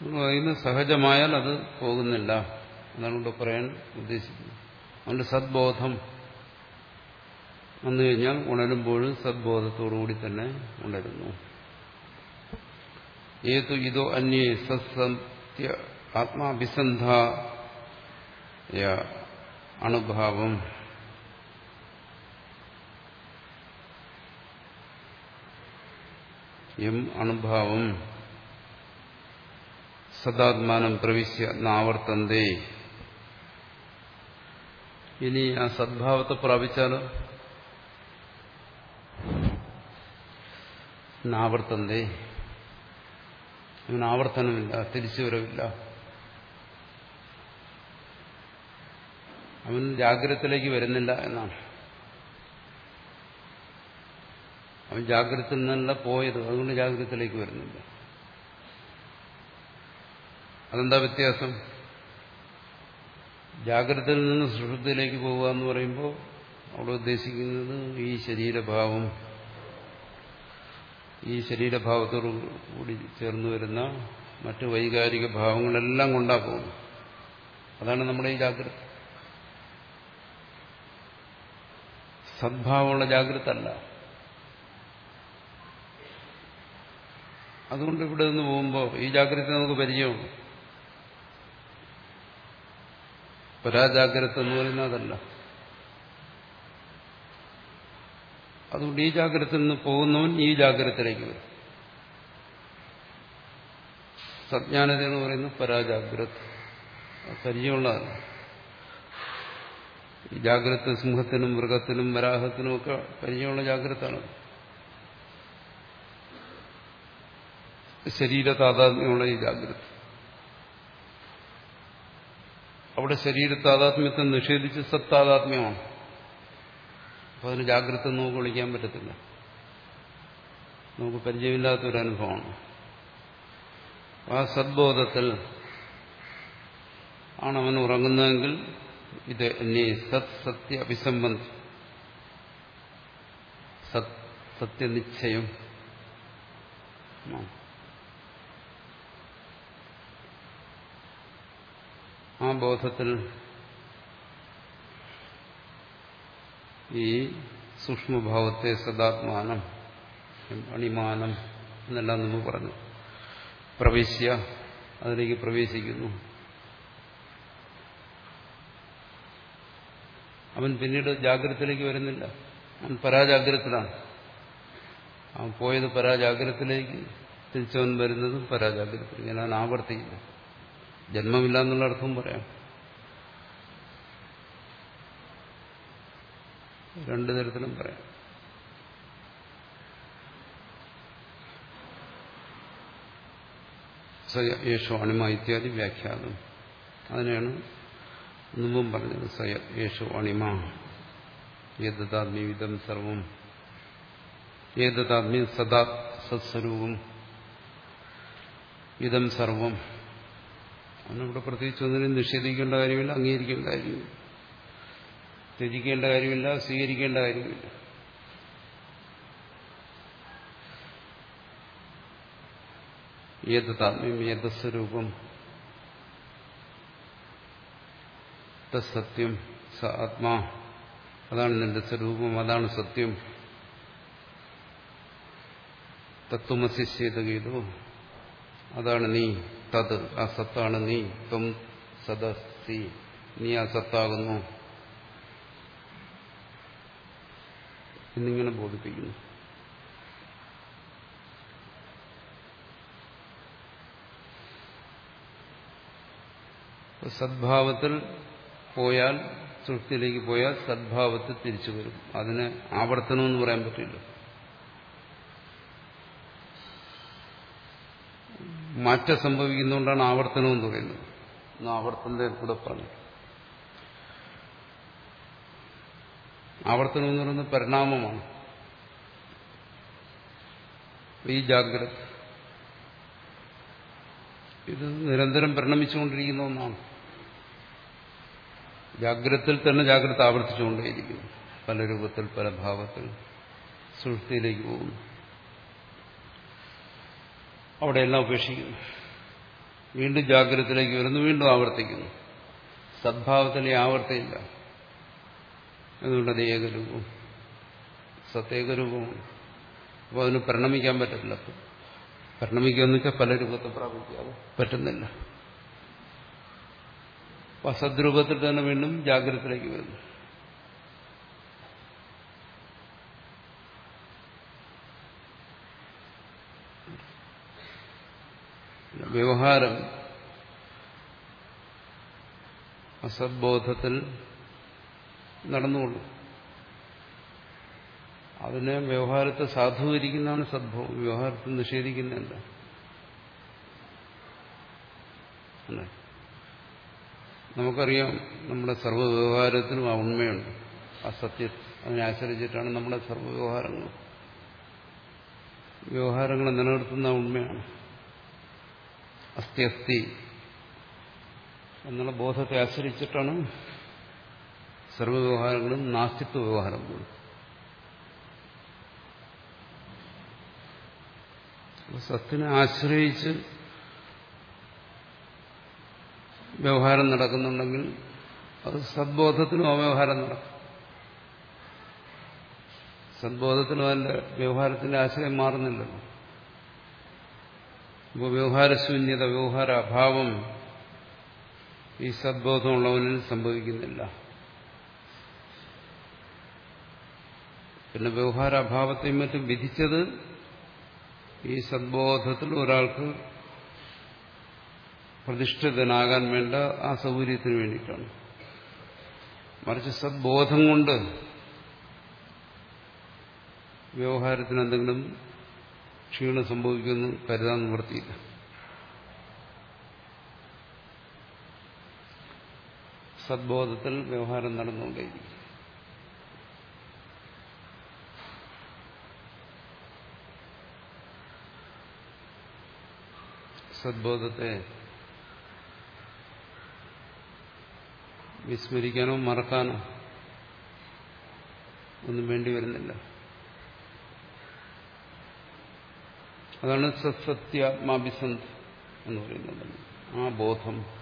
അതിന് സഹജമായാൽ അത് പോകുന്നില്ല എന്നാണ് ഇവിടെ പറയാൻ ഉദ്ദേശിക്കുന്നത്. അതുകൊണ്ട് സദ്ബോധം വന്നു കഴിഞ്ഞാൽ ഉണരുമ്പോഴും സദ്ബോധത്തോടുകൂടി തന്നെ ഉണരുന്നു. ഏതു ഇതോ അന്യേ സത്സത്യ ആത്മാഭിസന്ധ അണുഭാവം. എം അണുഭാവം. സദാത്മാനം പ്രവിശ്യ നാവർത്തന്തേ. ഇനി ആ സദ്ഭാവത്തെ പ്രാപിച്ചാൽ നാവർത്തന്തേ. അവനാവർത്തനമില്ല ആവർത്തനമില്ല തിരിച്ചുവരവില്ല. അവൻ ജാഗ്രതത്തിലേക്ക് വരുന്നില്ല എന്നാണ്. അവൻ ജാഗ്രതയിൽ നിന്നല്ല പോയത് അതുകൊണ്ട് ജാഗ്രതത്തിലേക്ക് വരുന്നില്ല. അതെന്താ വ്യത്യാസം? ജാഗ്രതയിൽ നിന്ന് സുഷുപ്തിയിലേക്ക് പോവുക എന്ന് പറയുമ്പോൾ അവിടെ ഉദ്ദേശിക്കുന്നത് ഈ ശരീരഭാവം ഈ ശരീരഭാവത്തോടു കൂടി ചേർന്ന് വരുന്ന മറ്റ് വൈകാരിക ഭാവങ്ങളെല്ലാം കൊണ്ടാ പോകുന്നു അതാണ് നമ്മുടെ ഈ ജാഗ്രത. സദ്ഭാവമുള്ള ജാഗ്രത അല്ല അതുകൊണ്ട് ഇവിടെ നിന്ന് പോകുമ്പോൾ ഈ ജാഗ്രത നമുക്ക് പരിചയമുണ്ട്. പരാജാഗ്രത എന്ന് പറയുന്നത് അതല്ല. അതുകൊണ്ട് ഈ ജാഗ്രതയിൽ നിന്ന് പോകുന്നവൻ ഈ ജാഗ്രതയിലേക്ക് വരും. സജ്ഞാനത എന്ന് പറയുന്നത് പരാജാഗ്രത പരിചയമുള്ളതാണ് ഈ ജാഗ്രത സിംഹത്തിനും മൃഗത്തിനും വരാഹത്തിനും ഒക്കെ പരിചയമുള്ള ജാഗ്രതാണ് ശരീര താതാത്മ്യമുള്ള ഈ ജാഗ്രത. അവിടെ ശരീര താതാത്മ്യത്തെ നിഷേധിച്ച് സത്താതാത്മ്യമാണ്. അപ്പൊ അതിന് ജാഗ്രത നമുക്ക് വിളിക്കാൻ പറ്റത്തില്ല. നമുക്ക് പരിചയമില്ലാത്തൊരനുഭവമാണ് ആ സദ്ബോധത്തിൽ ആണ് അവൻ ഉറങ്ങുന്നതെങ്കിൽ ഇത് എന്നെ സത് സത്യ അഭിസംബന്ധി. സത് സത്യനിശ്ചയം. ആ ബോധത്തിൽ ഈ സൂക്ഷ്മഭാവത്തെ സദാത്മാനം അണിമാനം എന്നെല്ലാം നമ്മൾ പറഞ്ഞു. പ്രവേശ്യ അതിലേക്ക് പ്രവേശിക്കുന്നു. അവൻ പിന്നീട് ജാഗ്രതത്തിലേക്ക് വരുന്നില്ല. അവൻ പരാജാഗ്രതത്തിലാണ് അവൻ പോയത് പരാജാഗ്രതത്തിലേക്ക് തിരിച്ചവൻ വരുന്നതും പരാജാഗ്രതത്തിലേക്ക് ഞാൻ അവൻ ആവർത്തിക്കില്ല ജന്മമില്ല എന്നുള്ള അർത്ഥവും പറയാം. രണ്ടു തരത്തിലും പറയാം. യേശോ അണിമ ഇത്യാദി വ്യാഖ്യാനം അതിനെയാണ് മുമ്പും പറഞ്ഞത് സയ യേശു അണിമ. ഏതാത്മീവിധം സർവം. ഏതാത്മീ സദാ സത്സ്വരൂപം. ഇതം സർവം. അതിനിവിടെ പ്രത്യേകിച്ച് ഒന്നിനും നിഷേധിക്കേണ്ട കാര്യമില്ല അംഗീകരിക്കേണ്ട കാര്യമില്ല. ത്യജിക്കേണ്ട കാര്യമില്ല സ്വീകരിക്കേണ്ട കാര്യമില്ല. ഏത് താത്മ്യം ഏത് സ്വരൂപം? സത്യം? സ ആത്മാ. അതാണ് നിന്റെ സ്വരൂപം അതാണ് സത്യം. തത്വമസി ചെയ്തഗീതോ അതാണ് നീ. തത് ആ സത്താണ് നീ ത്വം സദസി നീ ആ സത്താകുന്നു എന്നിങ്ങനെ ബോധിപ്പിക്കുന്നു. സദ്ഭാവത്തിൽ പോയാൽ സൃഷ്ടിയിലേക്ക് പോയാൽ സദ്ഭാവത്തിൽ തിരിച്ചു വരും. അതിന് ആവർത്തനമെന്ന് പറയാൻ പറ്റില്ല. മാറ്റം സംഭവിക്കുന്നതുകൊണ്ടാണ് ആവർത്തനം എന്ന് പറയുന്നത്. ആവർത്തനത്തെ കൂടെ പറഞ്ഞു ആവർത്തനം എന്ന് പറയുന്നത് പരിണാമമാണ്. ഈ ജാഗ്രത. ഇത് നിരന്തരം പരിണമിച്ചുകൊണ്ടിരിക്കുന്ന ഒന്നാണ്. ജാഗ്രതയിൽ തന്നെ ജാഗ്രത ആവർത്തിച്ചുകൊണ്ടേയിരിക്കുന്നു. പല രൂപത്തിൽ പല ഭാവത്തിൽ സുഷ്ടിയിലേക്ക് പോകുന്നു. അവിടെയെല്ലാം ഉപേക്ഷിക്കുന്നു. വീണ്ടും ജാഗ്രതത്തിലേക്ക് വരുന്നു വീണ്ടും ആവർത്തിക്കുന്നു. സദ്ഭാവത്തിൽ ആവർത്തിയില്ല. അതുകൊണ്ടത് അത് ഏകരൂപം. സത്യേകരൂപമാണ്. അപ്പോൾ അതിന് പരിണമിക്കാൻ പറ്റത്തില്ല പരിണമിക്കുക എന്ന് വെച്ചാൽ പല രൂപത്തെ പ്രാപിക്കാതെ പറ്റുന്നില്ല. അസദ്രൂപത്തിൽ തന്നെ വീണ്ടും ജാഗ്രതത്തിലേക്ക് വരുന്നു. വ്യവഹാരം അസദ്ബോധത്തിൽ നടന്നുകൊള്ളും. അതിനെ വ്യവഹാരത്തെ സാധൂകരിക്കുന്നതാണ് സദ്ഭവം. വ്യവഹാരത്തെ നിഷേധിക്കുന്നതല്ല. നമുക്കറിയാം നമ്മുടെ സർവ വ്യവഹാരത്തിനും ആ ഉണ്മയുണ്ട്. ആ സത്യ അതിനെ ആശ്രയിച്ചിട്ടാണ് നമ്മുടെ സർവ വ്യവഹാരങ്ങളും വ്യവഹാരങ്ങളെ നിലനിർത്തുന്ന ഉണ്മയാണ്. അസ്ഥി അസ്ഥി എന്നുള്ള ബോധത്തെ ആശ്രയിച്ചിട്ടാണ് സർവവ്യവഹാരങ്ങളും നാസ്തിത്വ വ്യവഹാരങ്ങളും സത്തിനെ ആശ്രയിച്ച് വ്യവഹാരം നടക്കുന്നുണ്ടെങ്കിൽ അത് സദ്ബോധത്തിനും അവ്യവഹാരം നടക്കും. സദ്ബോധത്തിനും അതിന്റെ വ്യവഹാരത്തിന്റെ ആശ്രയം മാറുന്നില്ലല്ലോ. ഇപ്പോൾ വ്യവഹാരശൂന്യത വ്യവഹാര അഭാവം ഈ സദ്ബോധമുള്ളവനിൽ സംഭവിക്കുന്നില്ല. പിന്നെ വ്യവഹാരാഭാവത്തെയും മറ്റും വിധിച്ചത് ഈ സദ്ബോധത്തിൽ ഒരാൾക്ക് പ്രതിഷ്ഠിതനാകാൻ വേണ്ട ആ സൗകര്യത്തിന് വേണ്ടിയിട്ടാണ്. മറിച്ച് സദ്ബോധം കൊണ്ട് വ്യവഹാരത്തിന് എന്തെങ്കിലും ക്ഷീണം സംഭവിക്കുമെന്ന് കരുതാൻ നിവർത്തിയില്ല സദ്ബോധത്തിൽ വ്യവഹാരം നടന്നുകൊണ്ടേയിരിക്കും. സദ്ബോധത്തെ വിസ്മരിക്കാനോ മറക്കാനോ ഒന്നും വേണ്ടി വരുന്നില്ല. അതാണ് സത്സത്യാത്മാഭിസന്ധ് എന്ന് പറയുന്നത്. ആ ബോധം.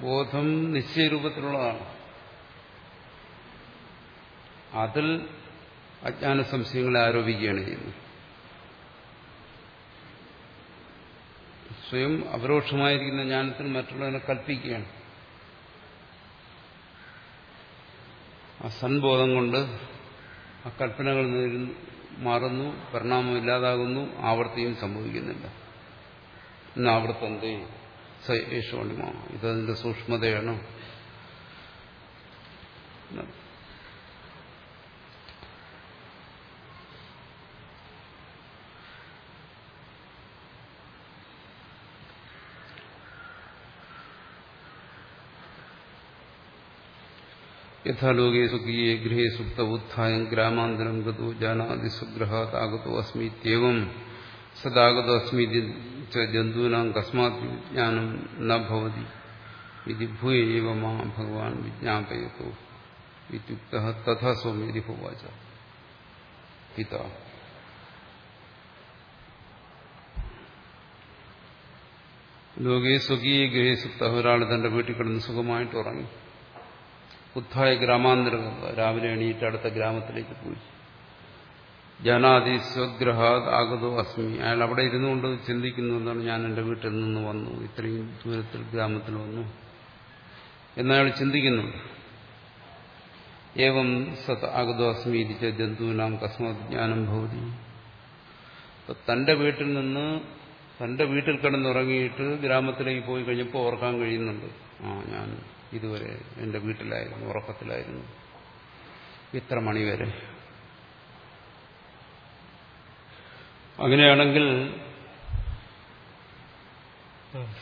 ബോധം നിശ്ചയരൂപത്തിലുള്ളതാണ് അതിൽ അജ്ഞാന സംശയങ്ങളെ ആരോപിക്കുകയാണ് ചെയ്യുന്നത്. സ്വയം അപരോക്ഷമായിരിക്കുന്ന ജ്ഞാനത്തിന് മറ്റുള്ളവനെ കൽപ്പിക്കുകയാണ്. ആ സൻബോധം കൊണ്ട് ആ കൽപ്പനകൾ മാറുന്നു പരിണാമം ഇല്ലാതാകുന്നു ആവർത്തിയും സംഭവിക്കുന്നില്ല ഇന്ന് ആവർത്തന്തേ യേശുവാണിമാണ് ഇതതിന്റെ സൂക്ഷ്മതയാണ്? യഥാലോകേ സുഖീയേ ഗൃഹേ സുപ്ത ഉത്ഥായം ഗ്രാമാന്തരം ഗതോ ജാനാതി സുഗ്രഹാത് ആഗതോ അസ്മിത്യേവം സദാഗതോ അസ്മി ജന്തൂനാം കസ്മാത് വിജ്ഞാനം നവതി ഇത് ഭൂയേവ മാ ഭഗവാൻ വിജ്ഞാപയത്തോ ഇത്യുക്ത തഥാ സൗമ്യതി ഭോവാച പിത ലോകേ സ്വകീയ ഗൃഹേ സുപ്ത ഒരാൾ തന്റെ വീട്ടിൽ കിടന്ന് സുഖമായിട്ട് ഉറങ്ങി ഉദ്ധായ ഗ്രാമാന്തര രാവിലെ എണീറ്റ് അടുത്ത ഗ്രാമത്തിലേക്ക് പോയി. ജനാദി സ്വഗ്രഹാത് ആഗതോ അസ്മി. അയാൾ അവിടെ ഇരുന്നു കൊണ്ട് ചിന്തിക്കുന്നു എന്താണ് ഞാൻ എന്റെ വീട്ടിൽ നിന്ന് വന്നു. ഇത്രയും ദൂരത്തിൽ ഗ്രാമത്തിൽ വന്നു. എന്നയാൾ ചിന്തിക്കുന്നുണ്ട് ഏവം സത് ആഗതോ അസ്മി ഇരിച്ച ജന്തുവിനാം കസ്മത് ജ്ഞാനം ഭവതി. തന്റെ വീട്ടിൽ നിന്ന് തന്റെ വീട്ടിൽ കിടന്നുറങ്ങിയിട്ട് ഗ്രാമത്തിലേക്ക് പോയി കഴിഞ്ഞപ്പോൾ ഓർക്കാൻ കഴിയുന്നുണ്ട്. ആ ഞാൻ ഇതുവരെ എന്റെ വീട്ടിലായിരുന്നു ഉറക്കത്തിലായിരുന്നു. ഇത്ര മണിവരെ അങ്ങനെയാണെങ്കിൽ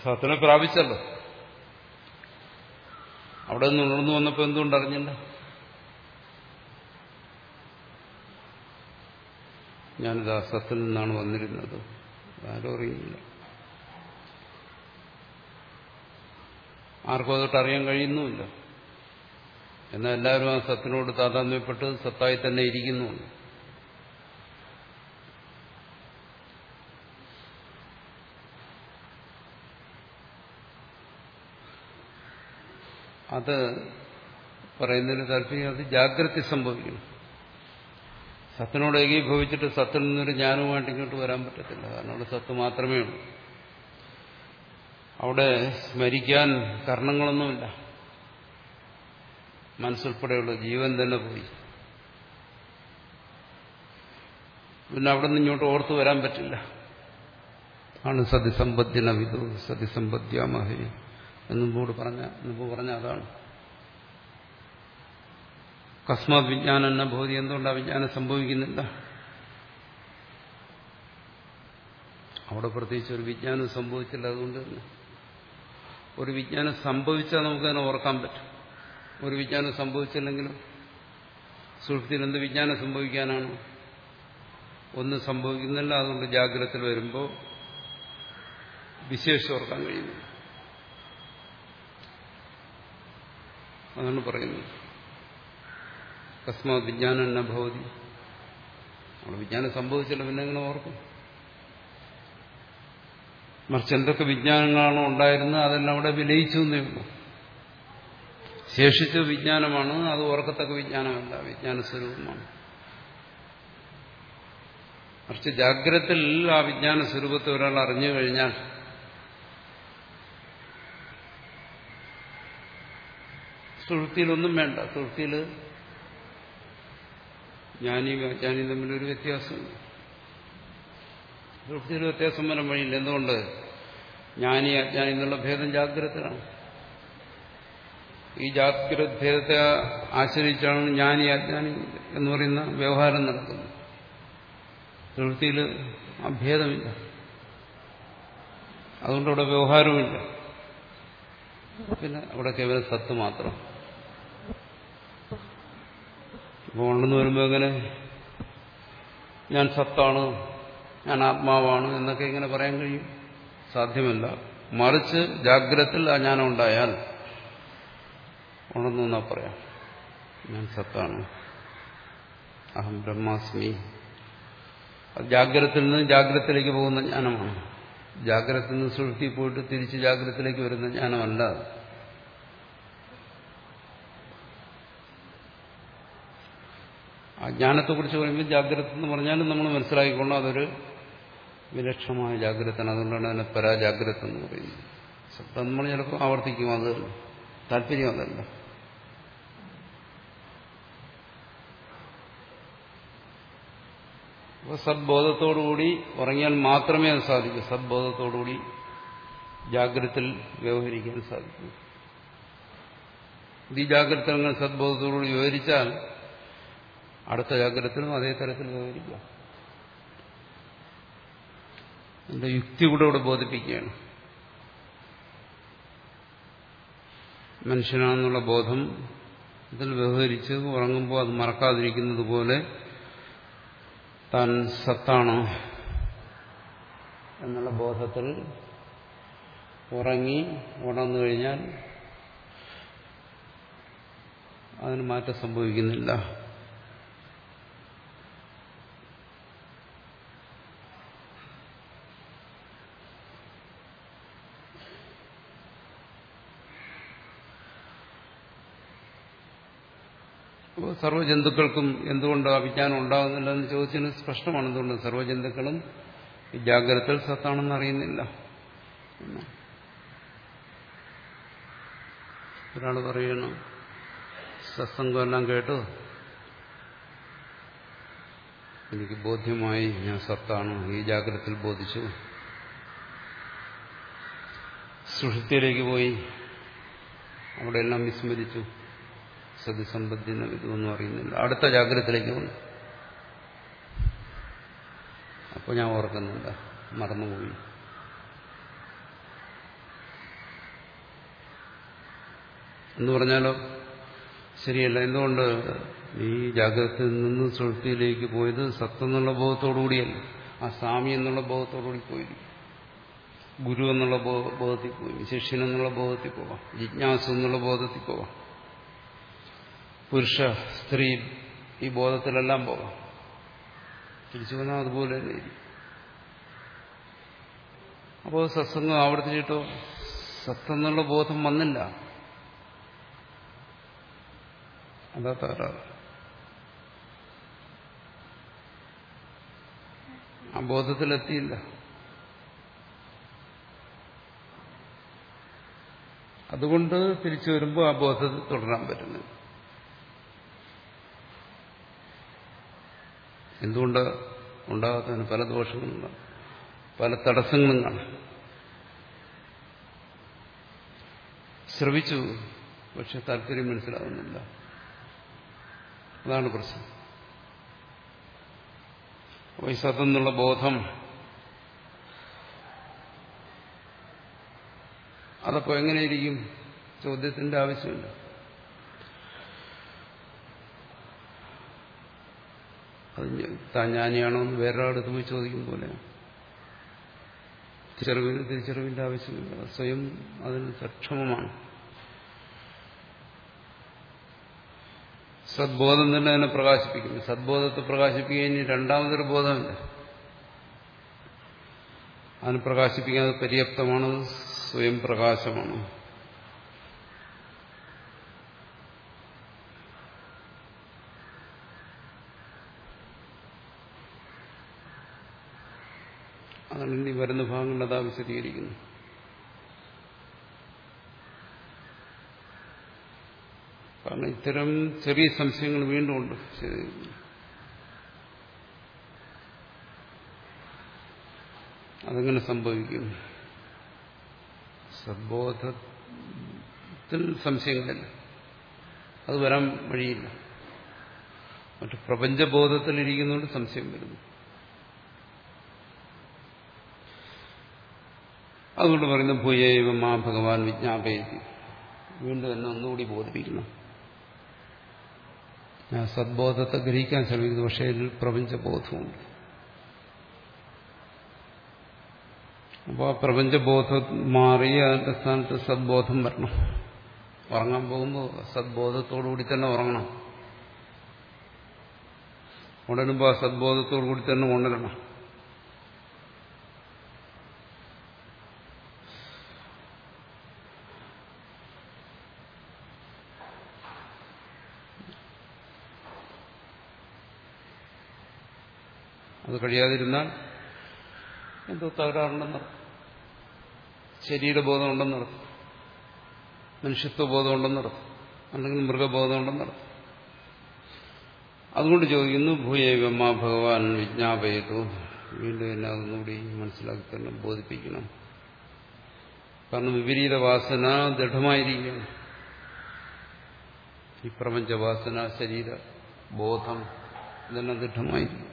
സത്തിനെ പ്രാപിച്ചല്ലോ. അവിടെ നിന്ന് ഉണർന്നു വന്നപ്പോൾ എന്തുകൊണ്ട് അറിഞ്ഞില്ല? ഞാനിത് ആ സത്തിൽ നിന്നാണ് വന്നിരുന്നത്. ആരും അറിയുന്നില്ല. ആർക്കും അതൊട്ട് അറിയാൻ കഴിയുന്നുമില്ല. എന്നാൽ എല്ലാവരും ആ സത്തിനോട് താതാത്മ്യപ്പെട്ട് സത്തായി തന്നെ ഇരിക്കുന്നുണ്ട്. അത് പറയുന്നതിന് താല്പര്യം അത് ജാഗ്രത സംഭവിക്കണം സത്തിനോട് ഏകീഭവിച്ചിട്ട് സത്തിൽ നിന്നൊരു ജ്ഞാനവുമായിട്ട് ഇങ്ങോട്ട് വരാൻ പറ്റത്തില്ല. കാരണം അവിടെ സത്ത് മാത്രമേ ഉള്ളൂ. അവിടെ സ്മരിക്കാൻ കർണങ്ങളൊന്നുമില്ല മനസ്സുൾപ്പെടെയുള്ള ജീവൻ തന്നെ പോയി. പിന്നെ അവിടെ നിന്ന് ഇങ്ങോട്ട് ഓർത്തു വരാൻ പറ്റില്ല. ആണ് സതിസമ്പദ്യന വിദു സതിസമ്പദ്യാമഹേ എന്നുമ്പോട് പറഞ്ഞ മുമ്പ് പറഞ്ഞ അതാണ്. കസ്മാത് വിജ്ഞാനം എന്ന ബോധി എന്തുകൊണ്ടാണ് വിജ്ഞാനം സംഭവിക്കുന്നില്ല? അവിടെ പ്രത്യേകിച്ച് ഒരു വിജ്ഞാനം സംഭവിച്ചില്ല അതുകൊണ്ട് തന്നെ. ഒരു വിജ്ഞാനം സംഭവിച്ചാൽ നമുക്കതിനെ ഓർക്കാൻ പറ്റും. ഒരു വിജ്ഞാനം സംഭവിച്ചില്ലെങ്കിലും സുഹൃത്തിൽ എന്ത് വിജ്ഞാനം സംഭവിക്കാനാണ്? ഒന്ന് സംഭവിക്കുന്നില്ല. അതുകൊണ്ട് ജാഗ്രത വരുമ്പോൾ വിശേഷം ഓർക്കാൻ കഴിയുന്നു അതാണ് പറയുന്നത്. കസ്മാ വിജ്ഞാനം ഭവതി അവിടെ വിജ്ഞാനം സംഭവിച്ചില്ല പിന്നെ ഓർക്കും? മറിച്ച് എന്തൊക്കെ വിജ്ഞാനങ്ങളാണോ ഉണ്ടായിരുന്നത് അതെല്ലാം അവിടെ വിലയിച്ചു എന്നേ ഉള്ളൂ. ശേഷിച്ച വിജ്ഞാനമാണ് അത് ഓർക്കത്തക്ക വിജ്ഞാനമല്ല വിജ്ഞാന സ്വരൂപമാണ് മറിച്ച് ജാഗ്രതത്തിൽ ആ വിജ്ഞാന സ്വരൂപത്തെ ഒരാൾ അറിഞ്ഞു കഴിഞ്ഞാൽ സുഹൃത്തിയിലൊന്നും വേണ്ട. സുഹൃത്തിയിൽ ജ്ഞാനിയും അജ്ഞാനിയും തമ്മിലൊരു വ്യത്യാസമുണ്ട് സുഹൃത്തിയിൽ വ്യത്യാസം വരാൻ വഴിയില്ല. എന്തുകൊണ്ട്? ജ്ഞാനി അജ്ഞാനി എന്നുള്ള ഭേദം ജാഗ്രതയാണ് ഈ ജാഗ്രത ഭേദത്തെ ആശ്രയിച്ചാണ് ജ്ഞാനി അജ്ഞാനി എന്ന് പറയുന്ന വ്യവഹാരം നടക്കുന്നത്. പ്രവൃത്തിയിൽ ആ ഭേദമില്ല. അതുകൊണ്ട് അവിടെ വ്യവഹാരവുമില്ല. പിന്നെ അവിടെ കേവലം സത്ത് മാത്രം. ഇപ്പോൾ ഉണ്ടെന്ന് വരുമ്പോൾ എങ്ങനെ? ഞാൻ സത്താണ്. ഞാൻ ആത്മാവാണ് എന്നൊക്കെ ഇങ്ങനെ പറയാൻ കഴിയും. സാധ്യമല്ല. മറിച്ച് ജാഗ്രത്തിൽ ആ ജ്ഞാനം ഉണ്ടായാൽ ഉണർന്നു എന്നാ പറയാം. ഞാൻ സത്താണ്. അഹം ബ്രഹ്മാസ്മി. ജാഗ്രത്തിൽ നിന്ന് ജാഗ്രതത്തിലേക്ക് പോകുന്ന ജ്ഞാനമാണ്. ജാഗ്രതത്തിൽ നിന്ന് സുഴുത്തി പോയിട്ട് തിരിച്ച് ജാഗ്രതത്തിലേക്ക് വരുന്ന ജ്ഞാനമല്ല. ആ ജ്ഞാനത്തെക്കുറിച്ച് പറയുമ്പോൾ ജാഗ്രത എന്ന് പറഞ്ഞാലും നമ്മൾ മനസ്സിലാക്കിക്കൊണ്ട് അതൊരു വിലക്ഷണമായ ജാഗ്രതയാണ് അതുകൊണ്ടാണ് അതിനെ പരാജാഗ്രത എന്ന് പറയുന്നത്. സ്വപ്നം നമ്മൾ ചിലപ്പോൾ ആവർത്തിക്കും അത് താല്പര്യം അതല്ല. അപ്പോൾ സദ്ബോധത്തോടുകൂടി ഉറങ്ങിയാൽ മാത്രമേ അത് സാധിക്കൂ. സദ്ബോധത്തോടുകൂടി ജാഗ്രത വ്യവഹരിക്കാൻ സാധിക്കൂ. ഈ ജാഗ്രത സദ്ബോധത്തോടുകൂടി വ്യവഹരിച്ചാൽ അടുത്ത ജാഗ്രതത്തിലും അതേ തരത്തിൽ വ്യവഹരിക്കാം. എന്റെ യുക്തി കൂടെ ഇവിടെ ബോധിപ്പിക്കുകയാണ്. മനുഷ്യനാണെന്നുള്ള ബോധം ഇതിൽ വ്യവഹരിച്ച് ഉറങ്ങുമ്പോൾ അത് മറക്കാതിരിക്കുന്നത് പോലെ താൻ സത്താണ് എന്നുള്ള ബോധത്തിൽ ഉറങ്ങി ഉണർന്നു കഴിഞ്ഞാൽ അതിന് മാറ്റം സംഭവിക്കുന്നില്ല. സർവജന്തുക്കൾക്കും എന്തുകൊണ്ട് അഭിജ്ഞാനം ഉണ്ടാകുന്നില്ല എന്ന് ചോദിച്ചതിന് സ്പഷ്ടമാണ് എന്തുകൊണ്ട് സർവജന്തുക്കളും ഈ സത്താണെന്ന് അറിയുന്നില്ല. ഒരാൾ പറയണം സത്സംഗമെല്ലാം കേട്ടു. എനിക്ക് ബോധ്യമായി ഞാൻ സത്താണ് ഈ ജാഗ്രതയിൽ ബോധിച്ചു. സുഷുപ്തിയിലേക്ക് പോയി. അവിടെയെല്ലാം വിസ്മരിച്ചു. സതിസമ്പത്തിന് ഇതൊന്നും അറിയുന്നില്ല അടുത്ത ജാഗ്രതത്തിലേക്ക് വന്നു അപ്പോൾ ഞാൻ ഓർക്കുന്നില്ല മറന്നുപോയി. എന്ന് പറഞ്ഞാലോ ശരിയല്ല. എന്തുകൊണ്ട് ഈ ജാഗ്രതയിൽ നിന്ന് സുഹൃത്തിയിലേക്ക് പോയത് സത്തെന്നുള്ള ബോധത്തോടുകൂടിയല്ല. ആ സ്വാമി എന്നുള്ള ബോധത്തോടുകൂടി പോയിരിക്കും ഗുരു എന്നുള്ള ബോധത്തിൽ പോയി. ശിഷ്യൻ എന്നുള്ള ബോധത്തിൽ പോവാം. ജിജ്ഞാസ എന്നുള്ള ബോധത്തിൽ പോവാം. പുരുഷ സ്ത്രീ ഈ ബോധത്തിലെല്ലാം പോകാം. തിരിച്ചു വന്നാൽ അതുപോലെ തന്നെ അപ്പോൾ സത്സംഗം ആവർത്തിച്ചിട്ടോ സത്തെന്നുള്ള ബോധം വന്നില്ല. അതാ തകരാറ്. ആ ബോധത്തിലെത്തിയില്ല. അതുകൊണ്ട് തിരിച്ചു വരുമ്പോൾ ആ ബോധത്തിൽ തുടരാൻ പറ്റുന്നത് എന്തുകൊണ്ട് ഉണ്ടാകാത്തതിന് പല ദോഷങ്ങളും പല തടസ്സങ്ങളും കാണും ശ്രവിച്ചു പക്ഷെ താല്പര്യം മനസ്സിലാവുന്നില്ല. അതാണ് പ്രശ്നം. അപ്പോൾ ബോധം അതപ്പോ എങ്ങനെയിരിക്കും? ചോദ്യത്തിന്റെ ആവശ്യമില്ല. താൻ ജ്ഞാനിയാണോ എന്ന് വേറൊരാളെ പോയി ചോദിക്കും പോലെ. തിരിച്ചറിവിന് തിരിച്ചറിവിന്റെ ആവശ്യമില്ല. സ്വയം അതിന് സക്ഷമമാണ്. സദ്ബോധം തന്നെ അതിനെ പ്രകാശിപ്പിക്കുന്നു. സദ്ബോധത്തെ പ്രകാശിപ്പിക്കുക രണ്ടാമതൊരു ബോധമില്ല. അതിന് പ്രകാശിപ്പിക്കാൻ പര്യാപ്തമാണ്? സ്വയം പ്രകാശമാണ് അതാണ് ഇനി വരുന്ന അതാ വിശദീകരിക്കുന്നു കാരണം ഇത്തരം ചെറിയ സംശയങ്ങൾ വീണ്ടും ഉണ്ട്. അതെങ്ങനെ സംഭവിക്കും? സദ്ബോധത്തിൽ സംശയങ്ങളില്ല. അത് വരാൻ വഴിയില്ല. മറ്റു പ്രപഞ്ചബോധത്തിൽ ഇരിക്കുന്നതുകൊണ്ട് സംശയം വരുന്നു. അതുകൊണ്ട് പറയുന്ന ഭൂയേവ മാ ഭഗവാൻ വിജ്ഞാപയത്തി വീണ്ടും എന്നെ ഒന്നുകൂടി ബോധിപ്പിക്കണം ഞാൻ സദ്ബോധത്തെ ഗ്രഹിക്കാൻ ശ്രമിക്കുന്നു പക്ഷേ ഇതിൽ പ്രപഞ്ചബോധമുണ്ട് അപ്പോൾ ആ പ്രപഞ്ചബോധം മാറി അതിന്റെ സ്ഥാനത്ത് സദ്ബോധം വരണം. ഉറങ്ങാൻ പോകുമ്പോൾ സദ്ബോധത്തോടുകൂടി തന്നെ ഉറങ്ങണം. ഉണരുമ്പോൾ ആ സദ്ബോധത്തോടുകൂടി തന്നെ ഉണരണം. അത് കഴിയാതിരുന്നാൽ എന്തോ തകരാറുണ്ടെന്നർത്ഥം ശരീരബോധം ഉണ്ടെന്നർത്ഥം മനുഷ്യത്വബോധം നടക്കും അല്ലെങ്കിൽ മൃഗബോധം നടക്കും അതുകൊണ്ട് ചോദിക്കുന്നു ഭൂയവമ്മ ഭഗവാൻ വിജ്ഞാപയതു. വീണ്ടും എന്നെ അതൊന്നുകൂടി മനസ്സിലാക്കി തന്നെ ബോധിപ്പിക്കണം. കാരണം വിപരീത വാസന ദൃഢമായിരിക്കുകയാണ്. ഈ പ്രപഞ്ചവാസന ശരീര ബോധം ഇതെല്ലാം ദൃഢമായിരിക്കും.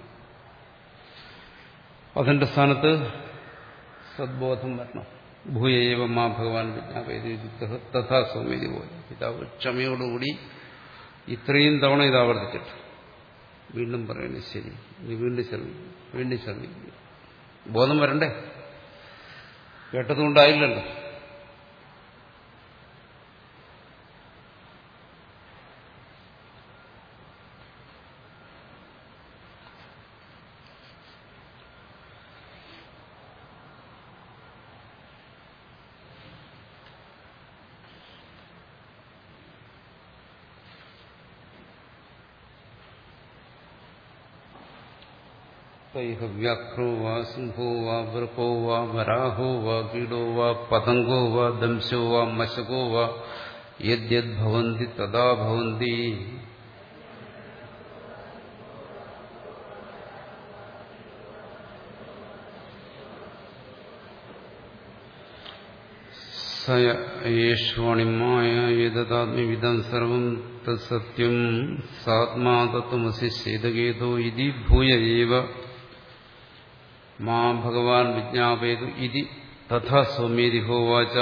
അതിന്റെ സ്ഥാനത്ത് സദ്ബോധം വരണം. ഭൂയേവ മാ ഭഗവാൻ വിജ്ഞാപയതി തഥാ സൗമ്യതി പോലെ പിതാവ് ക്ഷമയോടുകൂടി ഇത്രയും തവണ ഇത് ആവർത്തിച്ചിട്ട് വീണ്ടും പറയണേ ശരി നീ വീണ്ടും ശ്രമിക്കും വീണ്ടും ശ്രമിക്കും ബോധം വരണ്ടേ? കേട്ടതുകൊണ്ടായില്ലല്ലോ. തൈഹ വ്യാഘ്രോ വാ സിംഹോ വാ വൃക്കോ വാ വരാഹോ വാ കീടോ വാ പതംഗോ വാ ദംശോ വാ മശകോ വാ യദ്യത് ഭവന്തി തഥാ ഭവന്തി സയേഷ്വാണിമായ ഏതാത്മ്യവിധം സർവം തത്സത്യം സാത്മാതത്വമസി ശേതകേതോ ഇതി ഭൂയ മാ ഭഗവാൻ വിജ്ഞാപയതു ഇതി തഥാ സൗമ്യേതി ഹോവാച.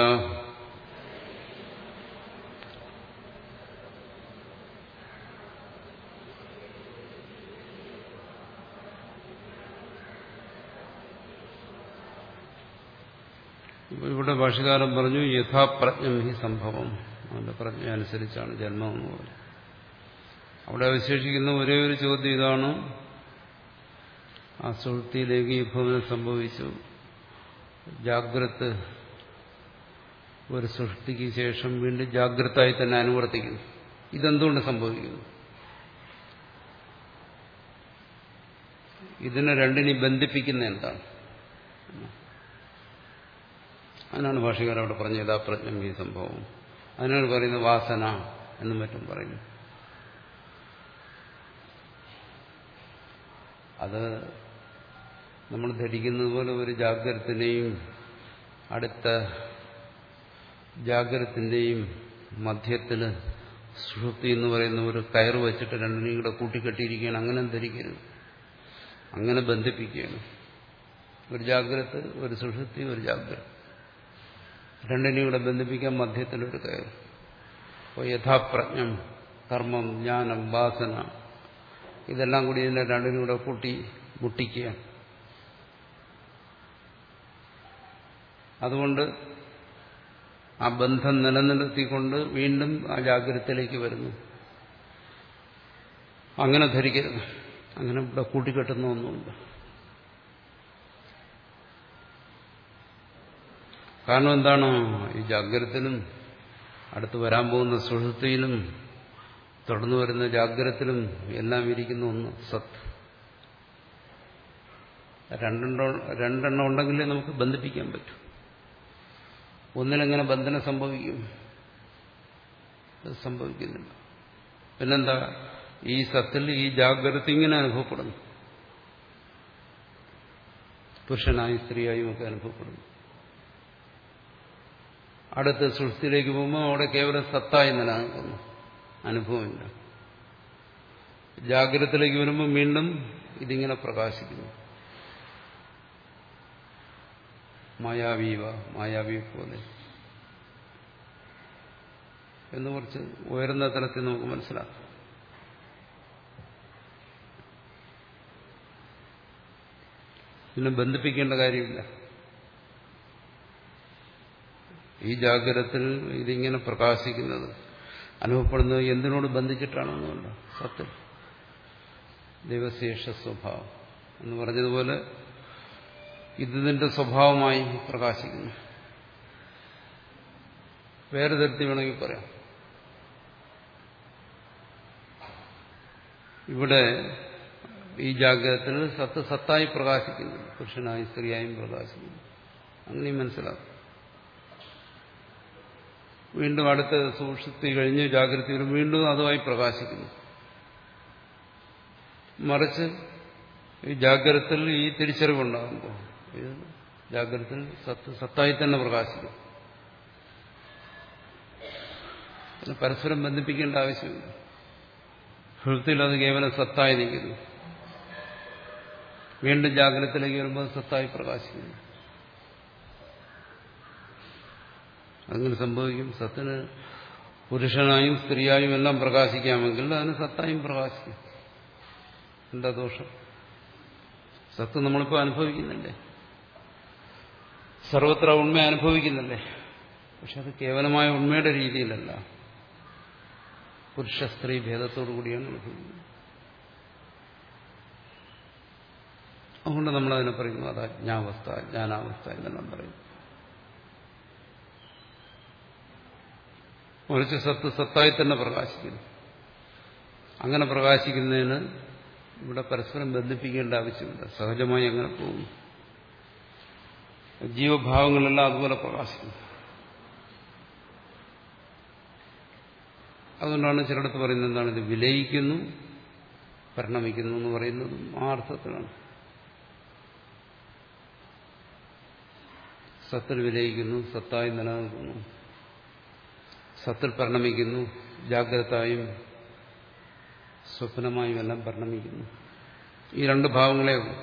ഇവിടെ ഭാഷകാരൻ പറഞ്ഞു യഥാപ്രജ്ഞം ഹി സംഭവം. അവന്റെ പ്രജ്ഞ അനുസരിച്ചാണ് ജന്മം എന്ന് പറഞ്ഞു അവിടെ അവശേഷിക്കുന്ന ഒരേ ഒരു ചോദ്യം ഇതാണ്. ആ സുഹൃത്തിയിലേക്ക് ഈ സംഭവിച്ചു. ജാഗ്രത് ഒരു സൃഷ്ടിക്ക് ശേഷം വീണ്ടും ജാഗ്രതായി തന്നെ അനുവർത്തിക്കുന്നു. ഇതെന്തുകൊണ്ട് സംഭവിക്കുന്നു? ഇതിനെ രണ്ടിനെ ബന്ധിപ്പിക്കുന്ന എന്താണ്? അതിനാണ് ഭാഷകാരൻ അവിടെ പറഞ്ഞത് യഥാപ്രജ്ഞം ഈ സംഭവം. അതിനാണ് പറയുന്നത് വാസന എന്നും മറ്റും പറയുന്നു. അത് നമ്മൾ ധരിക്കുന്നത് പോലെ ഒരു ജാഗ്രത്തിനെയും അടുത്ത ജാഗ്രത്തിന്റെയും മധ്യത്തിന് സുഷുപ്തി എന്ന് പറയുന്ന ഒരു കയർ വെച്ചിട്ട് രണ്ടിനെയും കൂടെ കൂട്ടിക്കെട്ടിയിരിക്കുകയാണ്. അങ്ങനെ ധരിക്കരുത്. അങ്ങനെ ബന്ധിപ്പിക്കുകയാണ്. ഒരു ജാഗ്രത ഒരു സുഷുപ്തി ഒരു ജാഗ്രത. രണ്ടിനെയും കൂടെ ബന്ധിപ്പിക്കാൻ മധ്യത്തിലൊരു കയർ അപ്പോൾ യഥാപ്രജ്ഞം കർമ്മം ജ്ഞാനം വാസന ഇതെല്ലാം കൂടി ഇതിനെ രണ്ടിനും കൂടെ കൂട്ടി മുട്ടിക്കുക അതുകൊണ്ട് ആ ബന്ധം നിലനിർത്തിക്കൊണ്ട് വീണ്ടും ആ ജാഗ്രതയിലേക്ക് വരുന്നു. അങ്ങനെ ധരിക്കരുത്. അങ്ങനെ ഇവിടെ കൂട്ടിക്കെട്ടുന്ന ഒന്നുമില്ല. കാരണം എന്താണ്? ഈ ജാഗ്രതത്തിലും അടുത്ത് വരാൻ പോകുന്ന സുഹൃത്തിയിലും തുടർന്നു വരുന്ന ജാഗ്രതത്തിലും എല്ലാം ഇരിക്കുന്ന ഒന്ന് സത്ത്. രണ്ടെണ്ണം രണ്ടെണ്ണം ഉണ്ടെങ്കിലേ നമുക്ക് ബന്ധിപ്പിക്കാൻ പറ്റും. ഒന്നിലെങ്ങനെ ബന്ധനം സംഭവിക്കും. അത് സംഭവിക്കുന്നില്ല പിന്നെന്താ? ഈ സത്തിൽ ഈ ജാഗ്രത ഇങ്ങനെ അനുഭവപ്പെടുന്നു. പുരുഷനായും സ്ത്രീയായും ഒക്കെ അനുഭവപ്പെടുന്നു. അടുത്ത സുഷ്ടിയിലേക്ക് പോകുമ്പോൾ അവിടെ കേവലം സത്തായി നിലനിൽക്കുന്നു. അനുഭവമില്ല. ജാഗ്രതത്തിലേക്ക് വരുമ്പോൾ വീണ്ടും ഇതിങ്ങനെ പ്രകാശിക്കുന്നു. മായാവീവ മായാവീ പോലെ. എന്ന് കുറച്ച് ഉയർന്ന തലത്തിൽ നമുക്ക് മനസ്സിലാക്കാം. പിന്നെ ബന്ധിപ്പിക്കേണ്ട കാര്യമില്ല. ഈ ജാഗ്രതത്തിൽ ഇതിങ്ങനെ പ്രകാശിക്കുന്നത് അനുഭവപ്പെടുന്നത് എന്തിനോട് ബന്ധിച്ചിട്ടാണെന്നുണ്ട്. സത്യം. ദൈവശേഷ സ്വഭാവം. എന്ന് പറഞ്ഞതുപോലെ ഇതിന്റെ സ്വഭാവമായി പ്രകാശിക്കുന്നു. വേറെ തരത്തിൽ വേണമെങ്കിൽ പറയാം. ഇവിടെ ഈ ജാഗ്രതത്തിൽ സത്ത് സത്തായി പ്രകാശിക്കുന്നു. പുരുഷനായും സ്ത്രീയായും പ്രകാശിക്കുന്നു. അങ്ങനെയും മനസ്സിലാക്കും. വീണ്ടും അടുത്ത സൂക്ഷിത്തി കഴിഞ്ഞ് ജാഗ്രത വീണ്ടും അതുമായി പ്രകാശിക്കുന്നു. മറിച്ച് ഈ ജാഗ്രതത്തിൽ ഈ തിരിച്ചറിവുണ്ടാകുമ്പോൾ ഇത് സത്ത് സത്തായി തന്നെ പ്രകാശിക്കും. പരസ്പരം ബന്ധിപ്പിക്കേണ്ട ആവശ്യമില്ല. ഹൃദയത്തിൽ അത് കേവലം സത്തായി നിൽക്കുന്നു. വീണ്ടും ജാഗ്രതത്തിലേക്ക് വരുമ്പോൾ സത്തായി പ്രകാശിക്കുന്നു. അങ്ങനെ സംഭവിക്കും. സത്തിന് പുരുഷനായും സ്ത്രീയായും എല്ലാം പ്രകാശിക്കാമെങ്കിൽ അതിന് സത്തായും പ്രകാശിക്കും. എന്താ ദോഷം? സത്ത് നമ്മളിപ്പോൾ അനുഭവിക്കുന്നില്ലേ? സർവത്ര ഉണ്മ അനുഭവിക്കുന്നല്ലേ? പക്ഷെ അത് കേവലമായ ഉണ്മയുടെ രീതിയിലല്ല. പുരുഷ സ്ത്രീ ഭേദത്തോടു കൂടിയാണ് അനുഭവിക്കുന്നത്. അതുകൊണ്ട് നമ്മളതിനെ പറയുന്നു അത് അജ്ഞാവസ്ഥ ജ്ഞാനാവസ്ഥ എന്നെല്ലാം പറയുന്നു. മറിച്ച് സത്ത് സത്തായി തന്നെ പ്രകാശിക്കുന്നു. അങ്ങനെ പ്രകാശിക്കുന്നതിന് ഇവിടെ പരസ്പരം ബന്ധിപ്പിക്കേണ്ട ആവശ്യമില്ല. സഹജമായി അങ്ങനെ പോകുന്നു. ജീവഭാവങ്ങളെല്ലാം അതുപോലെ പ്രകാശിക്കുന്നു. അതുകൊണ്ടാണ് ചിലടത്ത് പറയുന്നത് എന്താണ്? ഇത് വിലയിക്കുന്നു പരിണമിക്കുന്നു എന്ന് പറയുന്നതും ആ അർത്ഥത്തിലാണ്. സത്തിൽ വിലയിക്കുന്നു സത്തായി നിലനിൽക്കുന്നു. സത്തിൽ പരിണമിക്കുന്നു ജാഗ്രതായും സ്വപ്നമായും എല്ലാം പരിണമിക്കുന്നു. ഈ രണ്ട് ഭാവങ്ങളെ ഉള്ളൂ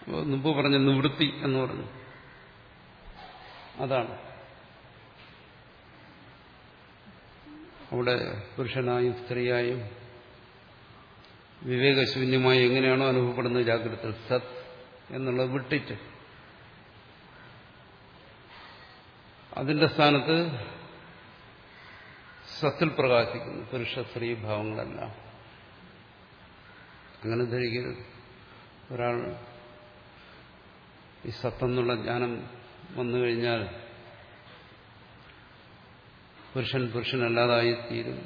അപ്പോൾ മുമ്പ് പറഞ്ഞ നിവൃത്തി എന്ന് പറഞ്ഞു. അതാണ്. അവിടെ പുരുഷനായും സ്ത്രീയായും വിവേകശൂന്യമായി എങ്ങനെയാണോ അനുഭവപ്പെടുന്നത് ജാഗ്രത. സത് എന്നുള്ളത് വിട്ടിട്ട്. അതിന്റെ സ്ഥാനത്ത് സത്തിൽ പ്രകാശിക്കുന്നു. പുരുഷ സ്ത്രീ ഭാവങ്ങളെല്ലാം. അങ്ങനെ ധരിക്കരുത്. ഒരാൾ ഈ സത്തെന്നുള്ള ജ്ഞാനം വന്നു കഴിഞ്ഞാൽ പുരുഷൻ പുരുഷനല്ലാതായിത്തീരും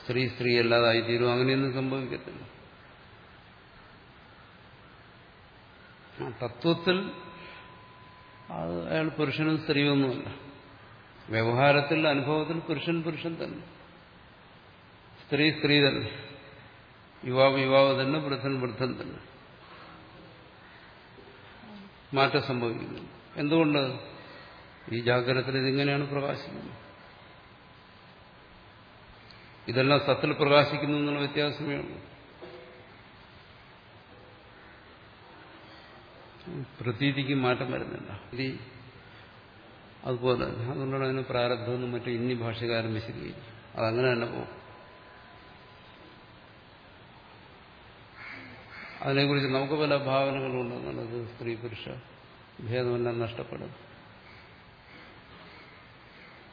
സ്ത്രീ സ്ത്രീ അല്ലാതായിത്തീരും അങ്ങനെയൊന്നും സംഭവിക്കത്തില്ല. തത്വത്തിൽ അത് അയാൾ പുരുഷനും സ്ത്രീയൊന്നുമല്ല. വ്യവഹാരത്തിൽ അനുഭവത്തിൽ പുരുഷൻ പുരുഷൻ തന്നെ. സ്ത്രീ സ്ത്രീ തന്നെ. യുവാവ് യുവാവ് തന്നെ വൃദ്ധൻ വൃദ്ധൻ തന്നെ. മാറ്റം സംഭവിക്കുന്നു. എന്തുകൊണ്ട്? ഈ ജാഗ്രതത്തിൽ ഇതിങ്ങനെയാണ് പ്രകാശിക്കുന്നത്. ഇതെല്ലാം സത്തിൽ പ്രകാശിക്കുന്നു എന്നുള്ള വ്യത്യാസമേ ഉള്ളൂ. പ്രതീതിക്ക് മാറ്റം വരുന്നില്ല. ഇത് അതുപോലെ അതുകൊണ്ടാണ് അതിന് പ്രാരബ്ധമെന്നും മറ്റും ഇന്നി ഭാഷകാരൻ വിശദീകരിക്കും അതങ്ങനെ തന്നെ പോകും. അതിനെക്കുറിച്ച് നമുക്ക് പല ഭാവനകളുണ്ട്. എന്നുള്ളത് സ്ത്രീ പുരുഷ ഭേദമെല്ലാം നഷ്ടപ്പെടും.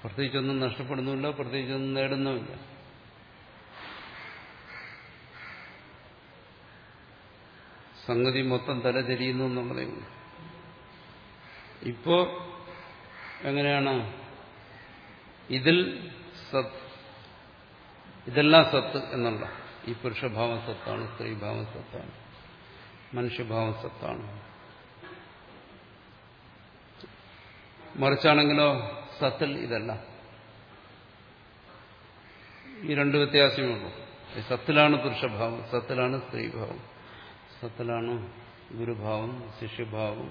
പ്രത്യേകിച്ചൊന്നും നഷ്ടപ്പെടുന്നുമില്ല പ്രത്യേകിച്ചൊന്നും നേടുന്നുമില്ല. സംഗതി മൊത്തം തലതിരിയുന്നു എന്നുള്ളതേ ഉള്ളൂ. ഇപ്പോ എങ്ങനെയാണ്? ഇതിൽ സത് ഇതെല്ലാം സത്ത് എന്നുള്ള ഈ പുരുഷഭാവം സത്താണ് സ്ത്രീഭാവം സത്താണ്. മനുഷ്യഭാവം സത്താണ്. മറിച്ചാണെങ്കിലോ സത്തിൽ ഇതല്ല. ഈ രണ്ട് വ്യത്യാസമേ ഉള്ളൂ. സത്തിലാണ് പുരുഷഭാവം സത്തിലാണ് സ്ത്രീഭാവം സത്തിലാണ് ഗുരുഭാവം ശിഷ്യഭാവം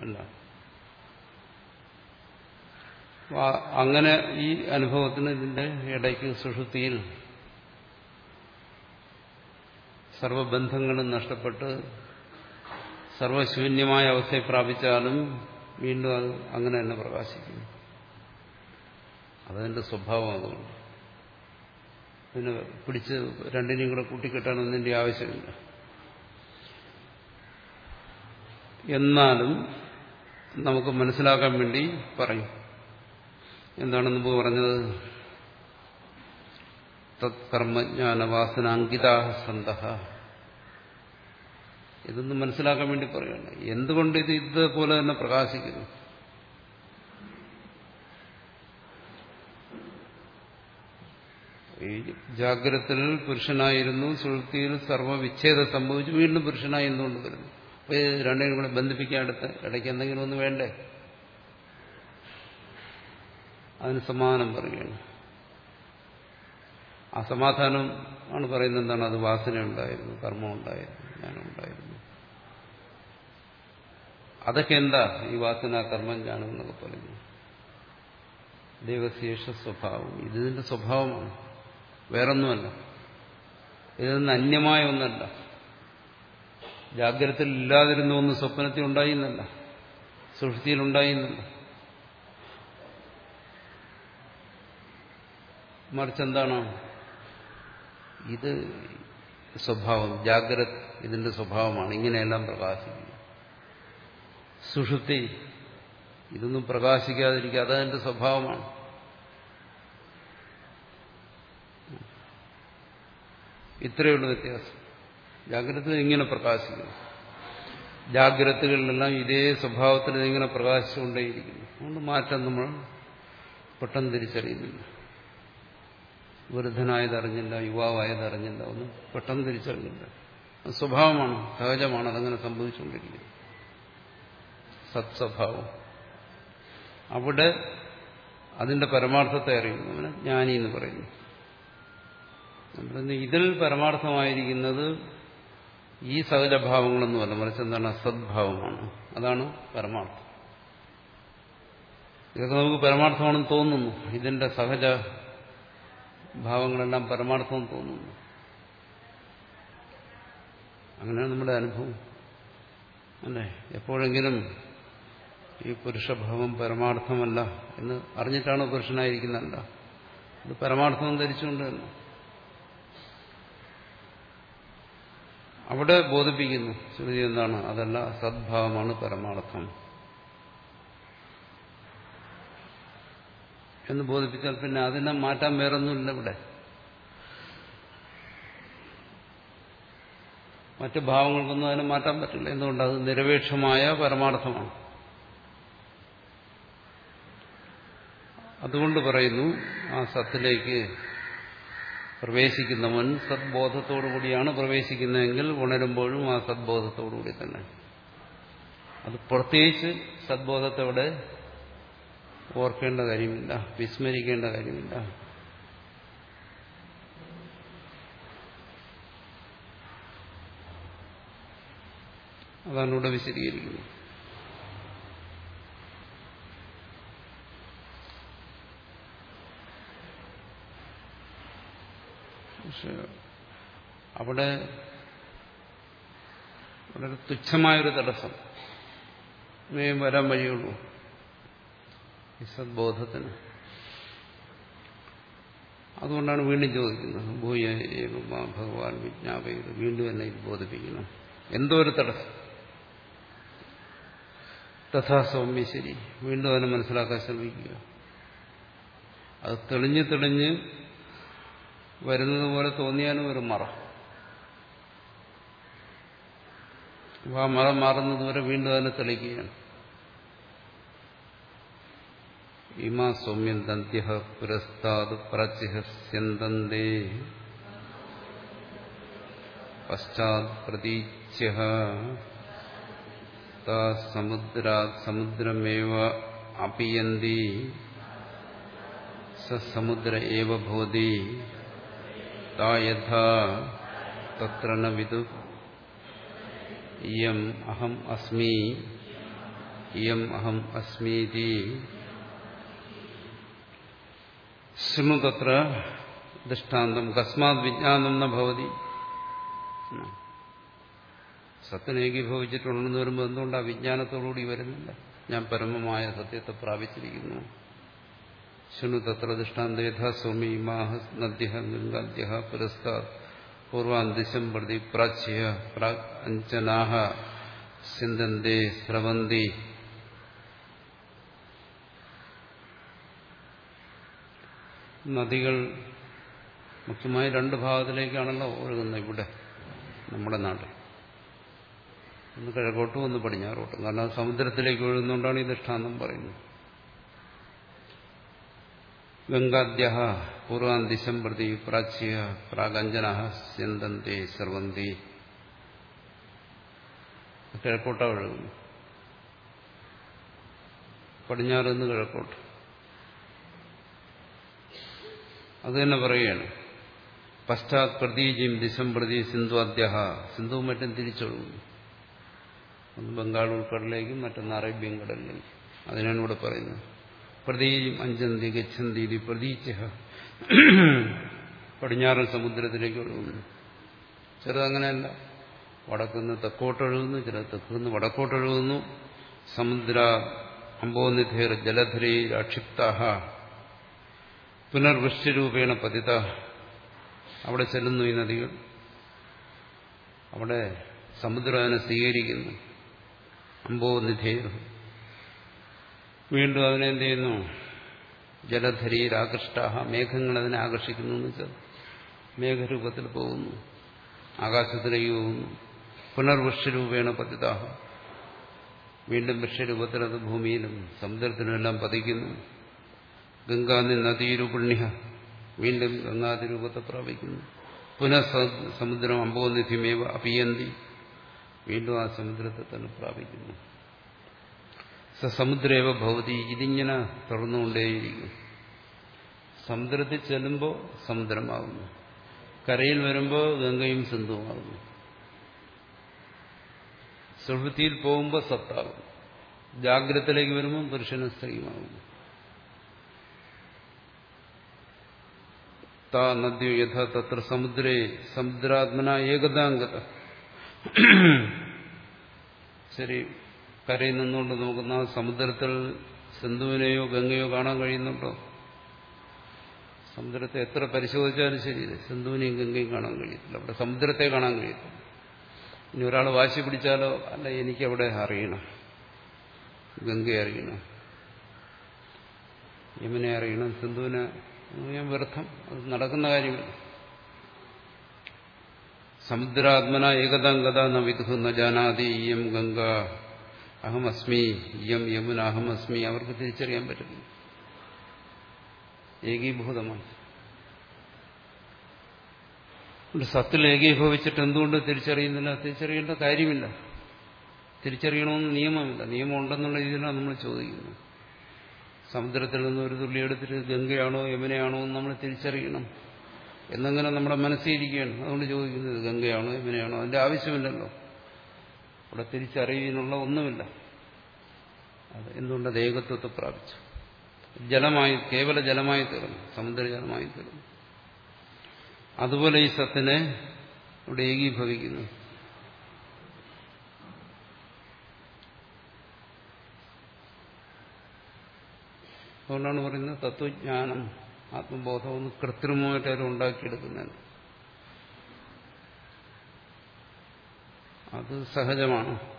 അല്ല. അങ്ങനെ ഈ അനുഭവത്തിന് ഇതിന്റെ ഇടയ്ക്ക് സുഷുതിയിൽ സർവബന്ധങ്ങളും നഷ്ടപ്പെട്ട് സർവശൂന്യമായ അവസ്ഥയെ പ്രാപിച്ചാലും വീണ്ടും അത് അങ്ങനെ തന്നെ പ്രകാശിക്കുന്നു. അതതിന്റെ സ്വഭാവം അതുകൊണ്ട്. പിന്നെ പിടിച്ച് രണ്ടിനെയും കൂടെ കൂട്ടിക്കെട്ടാനൊന്നിന്റെ ആവശ്യമില്ല. എന്നാലും നമുക്ക് മനസ്സിലാക്കാൻ വേണ്ടി പറയും. എന്താണെന്ന് മുമ്പ് പറഞ്ഞത്? തത്കർമ്മജ്ഞാനവാസന അങ്കിതാ സന്ത ഇതൊന്നും മനസ്സിലാക്കാൻ വേണ്ടി പറയുകയാണ് എന്തുകൊണ്ട് ഇത് ഇതുപോലെ തന്നെ പ്രകാശിക്കുന്നു? ഈ ജാഗ്രതത്തിൽ പുരുഷനായിരുന്നു സുഹൃത്തിയിൽ സർവവിച്ഛേദം സംഭവിച്ചു വീണ്ടും പുരുഷനായി എന്തുകൊണ്ട് വരുന്നു? അപ്പൊ ഇത് കൂടെ ബന്ധിപ്പിക്കാൻ അടുത്ത് ഇടയ്ക്ക് എന്തെങ്കിലും ഒന്ന് വേണ്ടേ? അതിന് സമാധാനം പറയുകയാണ്. അസമാധാനം സമാധാനം ആണ് പറയുന്നത് എന്താണ്? അത് വാസന ഉണ്ടായിരുന്നു കർമ്മം ഉണ്ടായിരുന്നു ജ്ഞാനം ഉണ്ടായിരുന്നു അതൊക്കെ എന്താ ഈ വാസന കർമ്മം എന്നൊക്കെ പറയുന്നു ദൈവശേഷ സ്വഭാവം. ഇതിന്റെ സ്വഭാവമാണ്. വേറൊന്നുമല്ല. ഇതൊന്നും അന്യമായ ഒന്നല്ല. ജാഗ്രതയിൽ ഇല്ലാതിരുന്ന ഒന്ന് സ്വപ്നത്തിൽ സുഷ്ടിയിൽ ഉണ്ടായിരുന്നല്ല മറിച്ചെന്താണ് ഇത് സ്വഭാവം. ജാഗ്രത ഇതിന്റെ സ്വഭാവമാണ്. ഇങ്ങനെയെല്ലാം പ്രകാശിക്കുന്നത് സുഷുപ്തി. ഇതൊന്നും പ്രകാശിക്കാതിരിക്കുക അതതിന്റെ സ്വഭാവമാണ്. ഇത്രയുള്ള വ്യത്യാസം. ജാഗ്രത ഇങ്ങനെ പ്രകാശിക്കുന്നു ജാഗ്രതകളിലെല്ലാം ഇതേ സ്വഭാവത്തിൽ ഇങ്ങനെ പ്രകാശിച്ചുകൊണ്ടേയിരിക്കുന്നു. അതുകൊണ്ട് മാറ്റം നമ്മൾ പെട്ടെന്ന് തിരിച്ചറിയുന്നില്ല. വൃദ്ധനായതറിഞ്ഞില്ല യുവാവായതറിഞ്ഞില്ല ഒന്നും പെട്ടെന്ന് തിരിച്ചറിഞ്ഞില്ല. സ്വഭാവമാണ് സഹജമാണ് അതങ്ങനെ സംഭവിച്ചുകൊണ്ടിരിക്കുന്നത് സത്സ്വഭാവം. അവിടെ അതിന്റെ പരമാർത്ഥത്തെ അറിയുന്നു. അവനെ ജ്ഞാനി എന്ന് പറയുന്നു. ഇതിൽ പരമാർത്ഥമായിരിക്കുന്നത് ഈ സകലഭാവങ്ങളൊന്നുമല്ല മറിച്ച് എന്താണ്? സദ്ഭാവമാണ്. അതാണ് പരമാർത്ഥം. ഇതൊക്കെ നമുക്ക് പരമാർത്ഥമാണെന്ന് തോന്നുന്നു. ഇതിന്റെ സഹജ ഭാവങ്ങളെല്ലാം പരമാർത്ഥം തോന്നുന്നു. അങ്ങനെയാണ് നമ്മുടെ അനുഭവം. അല്ലേ? എപ്പോഴെങ്കിലും ഈ പുരുഷഭാവം പരമാർത്ഥമല്ല എന്ന് അറിഞ്ഞിട്ടാണ് പുരുഷനായിരിക്കുന്നതല്ല ഇത് പരമാർത്ഥം ധരിച്ചുകൊണ്ട് തന്നെ. അവിടെ ബോധിപ്പിക്കുന്നു ശ്രുതി എന്താണ്? അതല്ല സദ്ഭാവമാണ് പരമാർത്ഥം. എന്ന് ബോധിപ്പിച്ചാൽ പിന്നെ അതിനെ മാറ്റാൻ വേറൊന്നുമില്ല ഇവിടെ. മറ്റ് ഭാവങ്ങൾക്കൊന്നും അതിനെ മാറ്റാൻ പറ്റില്ല. എന്തുകൊണ്ട്? അത് നിരപേക്ഷമായ പരമാർത്ഥമാണ്. അതുകൊണ്ട് പറയുന്നു ആ സത്തിലേക്ക് പ്രവേശിക്കുന്നവൻ സദ്ബോധത്തോടു കൂടിയാണ് പ്രവേശിക്കുന്നതെങ്കിൽ ഉണരുമ്പോഴും ആ സദ്ബോധത്തോടു കൂടി തന്നെ. അത് പ്രത്യേകിച്ച് സദ്ബോധത്തോടെ ഓർക്കേണ്ട കാര്യമില്ല വിസ്മരിക്കേണ്ട കാര്യമില്ല. അതാണ് ഇവിടെ വിശദീകരിക്കുന്നത്. പക്ഷെ അവിടെ വളരെ തുച്ഛമായൊരു തടസ്സം. മേ വരാൻ വഴിയുള്ളൂ. ഈ സദ്ബോധത്തിന്. അതുകൊണ്ടാണ് വീണ്ടും ചോദിക്കുന്നത് ഭൂയ ഭഗവാൻ വിജ്ഞാപയത്. വീണ്ടും എന്നെ ബോധിപ്പിക്കണം. എന്തോ ഒരു തടസ്സം. തഥാ സൗമ്യ ശരി. വീണ്ടും അതിനെ മനസ്സിലാക്കാൻ ശ്രമിക്കുക. അത് തെളിഞ്ഞ് തെളിഞ്ഞ് വരുന്നത് പോലെ തോന്നിയാലും ഒരു മറ. ആ മറ മാറുന്നത് വരെ വീണ്ടും അതിനെ തെളിക്കുകയാണ് ഇമാ സൗമ്യം ദന്ത്യ പുരസ്താത് പ്രചിഹസ്യന്തേ പശ്ചാത് പ്രതീച്യ സമുദ്രാത് സമുദ്രമേവ അപിയന്തി. സമുദ്ര ഏവ ഭവതി. താ യഥാ തത്ര വിദു ഇയം അഹം അസ്മി ഇയം അഹം അസ്മീതി ശൃണു തത്ര ദൃഷ്ടാന്തം കസ്മാത് വിജ്ഞാനം ന ഭവതി സത്യനേകീഭവിച്ചിട്ടുണ്ടെന്ന് വരുമ്പോൾ എന്തുകൊണ്ട് ആ വിജ്ഞാനത്തോടുകൂടി വരുന്നില്ല? ഞാൻ പരമമായ സത്യത്തെ പ്രാപിച്ചിരിക്കുന്നു. ശൃണു തത്ര ദൃഷ്ടാന്ത യഥാ സ്വാമി മാഹ നദ്യ ഗംഗാദ്യ പുരസ്താർ പൂർവാൻ ദിശം പ്രതി പ്രാച്യ അഞ്ചനാഹ സിന്ധന്തി സ്രവന്തി നദികൾ മുഖ്യമായി രണ്ട് ഭാഗത്തിലേക്കാണല്ലോ ഒഴുകുന്നത് ഇവിടെ നമ്മുടെ നാട്ടിൽ. ഒന്ന് കിഴക്കോട്ടും ഒന്ന് പടിഞ്ഞാറോട്ടും. കാരണം സമുദ്രത്തിലേക്ക് ഒഴുകുന്നതുകൊണ്ടാണ് ഈ ദൃഷ്ടാന്തം പറയുന്നത്. ഗംഗാദ്യ പൂർവാൻ ദിശം പ്രതി പ്രാച്യ പ്രാഗഞ്ജന സ്യന്തന്തി സർവന്തി കിഴക്കോട്ട ഒഴുകുന്നു പടിഞ്ഞാറ് നിന്ന് കിഴക്കോട്ട് അത് തന്നെ പറയുകയാണ്. പശ്ചാത് പ്രതീജിയും ദിശം പ്രതി സിന്ധു അദ്യഹ സിന്ധുവും മറ്റും തിരിച്ചൊഴുകുന്നു ഒന്ന് ബംഗാൾ ഉൾക്കടലിലേക്കും മറ്റൊന്ന് അറേബ്യൻ കടലിലേക്കും. അതിനാണ് ഇവിടെ പറയുന്നത്. പ്രതീയും അഞ്ചന്തി ഗച്ഛന്തി പ്രതീച്ച പടിഞ്ഞാറൻ സമുദ്രത്തിലേക്ക് ഒഴുകുന്നു. ചെറുതങ്ങനെയല്ല വടക്കുന്ന് തെക്കോട്ടൊഴുകുന്നു ചില തെക്കുന്ന് വടക്കോട്ടൊഴുകുന്നു സമുദ്ര അമ്പോനിധേർ ജലധരേ അക്ഷിപ്ത പുനർവൃഷ്ടിരൂപേണ പതിത. അവിടെ ചെല്ലുന്നു ഈ നദികൾ. അവിടെ സമുദ്രം അതിനെ സ്വീകരിക്കുന്നു. അമ്പോനിധേർ വീണ്ടും അതിനെ എന്ത് ചെയ്യുന്നു ജലധരീരാകൃഷ്ടാഹ മേഘങ്ങൾ അതിനെ ആകർഷിക്കുന്നു എന്ന് വെച്ചാൽ മേഘരൂപത്തിൽ പോകുന്നു. ആകാശത്തിലേക്ക് പോകുന്നു പുനർവൃക്ഷരൂപേണ പതിതാഹ. വീണ്ടും വൃക്ഷരൂപത്തിൽ അത് ഭൂമിയിലും സമുദ്രത്തിലുമെല്ലാം പതിക്കുന്നു. ഗംഗാതി നദീരുപുണ്യ വീണ്ടും ഗംഗാതി രൂപത്തെ പ്രാപിക്കുന്നു. പുനഃ സമുദ്രം അമ്പോനിധിമേവ അപിയന്തി വീണ്ടും ആ സമുദ്രത്തെ തന്നെ പ്രാപിക്കുന്നു. സമുദ്രേവ ഭവതി ഇതിങ്ങനെ തുറന്നുകൊണ്ടേയിരിക്കും സമുദ്രത്തിൽ ചെല്ലുമ്പോൾ സമുദ്രമാകുന്നു. കരയിൽ വരുമ്പോൾ ഗംഗയും സിന്ധുവുമാകുന്നു. സുഹൃത്തിയിൽ പോകുമ്പോൾ സത്താകും ജാഗ്രതത്തിലേക്ക് വരുമ്പോൾ പുരുഷനും സ്ത്രീയുമാകുന്നു. താ നദ്യോ യഥാ തത്ര സമുദ്രേ സമുദ്രാത്മന ഏകതാംഗത. ശരി. കരയിൽ നിന്നുകൊണ്ട് നോക്കുന്ന സമുദ്രത്തിൽ സിന്ധുവിനെയോ ഗംഗയോ കാണാൻ കഴിയുന്നുണ്ടോ? സമുദ്രത്തെ എത്ര പരിശോധിച്ചാലും ശരി സിന്ധുവിനെയും ഗംഗയും കാണാൻ കഴിയത്തില്ല. അവിടെ സമുദ്രത്തെ കാണാൻ കഴിയത്തില്ല. ഇനി ഒരാൾ വാശി പിടിച്ചാലോ? അല്ല എനിക്കവിടെ അറിയണം. ഗംഗയെ അറിയണം. യമുനെ അറിയണം. സിന്ധുവിനെ ഞാൻ വ്യർത്ഥം. അത് നടക്കുന്ന കാര്യമില്ല. സമുദ്രാത്മന ഏകതാംഗത ന വിദുഹു ന ഇയം അഹമസ്മി യം യമുന അഹമസ്മി. അവർക്ക് തിരിച്ചറിയാൻ പറ്റുന്നു. ഏകീഭൂതമാണ്. സത്തിൽ ഏകീഭവിച്ചിട്ട് എന്തുകൊണ്ട് തിരിച്ചറിയുന്നില്ല? തിരിച്ചറിയേണ്ട കാര്യമില്ല. തിരിച്ചറിയണമെന്ന് നിയമമില്ല. നിയമം ഉണ്ടെന്നുള്ള രീതിയിലാണ് നമ്മൾ ചോദിക്കുന്നത്. സമുദ്രത്തിൽ നിന്ന് ഒരു തുള്ളി എടുത്തിട്ട് ഗംഗയാണോ യമുനയാണോ എന്ന് നമ്മൾ തിരിച്ചറിയണം. എന്നങ്ങനെ നമ്മുടെ മനസ്സിരിക്കുകയാണ് അതുകൊണ്ട് ചോദിക്കുന്നത് ഗംഗയാണോ യമുനയാണോ? അതിന്റെ ആവശ്യമില്ലല്ലോ. അവിടെ തിരിച്ചറിയാനുള്ള ഒന്നുമില്ല. അത് എന്തുകൊണ്ട് ഏകത്വത്തെ പ്രാപിച്ചു? ജലമായി കേവല ജലമായി തീർന്നു സമുദ്രജലമായി തീർന്നു. അതുപോലെ ഈ സത്തിനെ ഇവിടെ ഏകീഭവിക്കുന്നു. അതുകൊണ്ടാണ് പറയുന്നത് തത്വജ്ഞാനം ആത്മബോധം ഒന്ന് കൃത്രിമമായിട്ട് അവർ ഉണ്ടാക്കിയെടുക്കുന്നത്. അത് സഹജമാണ്.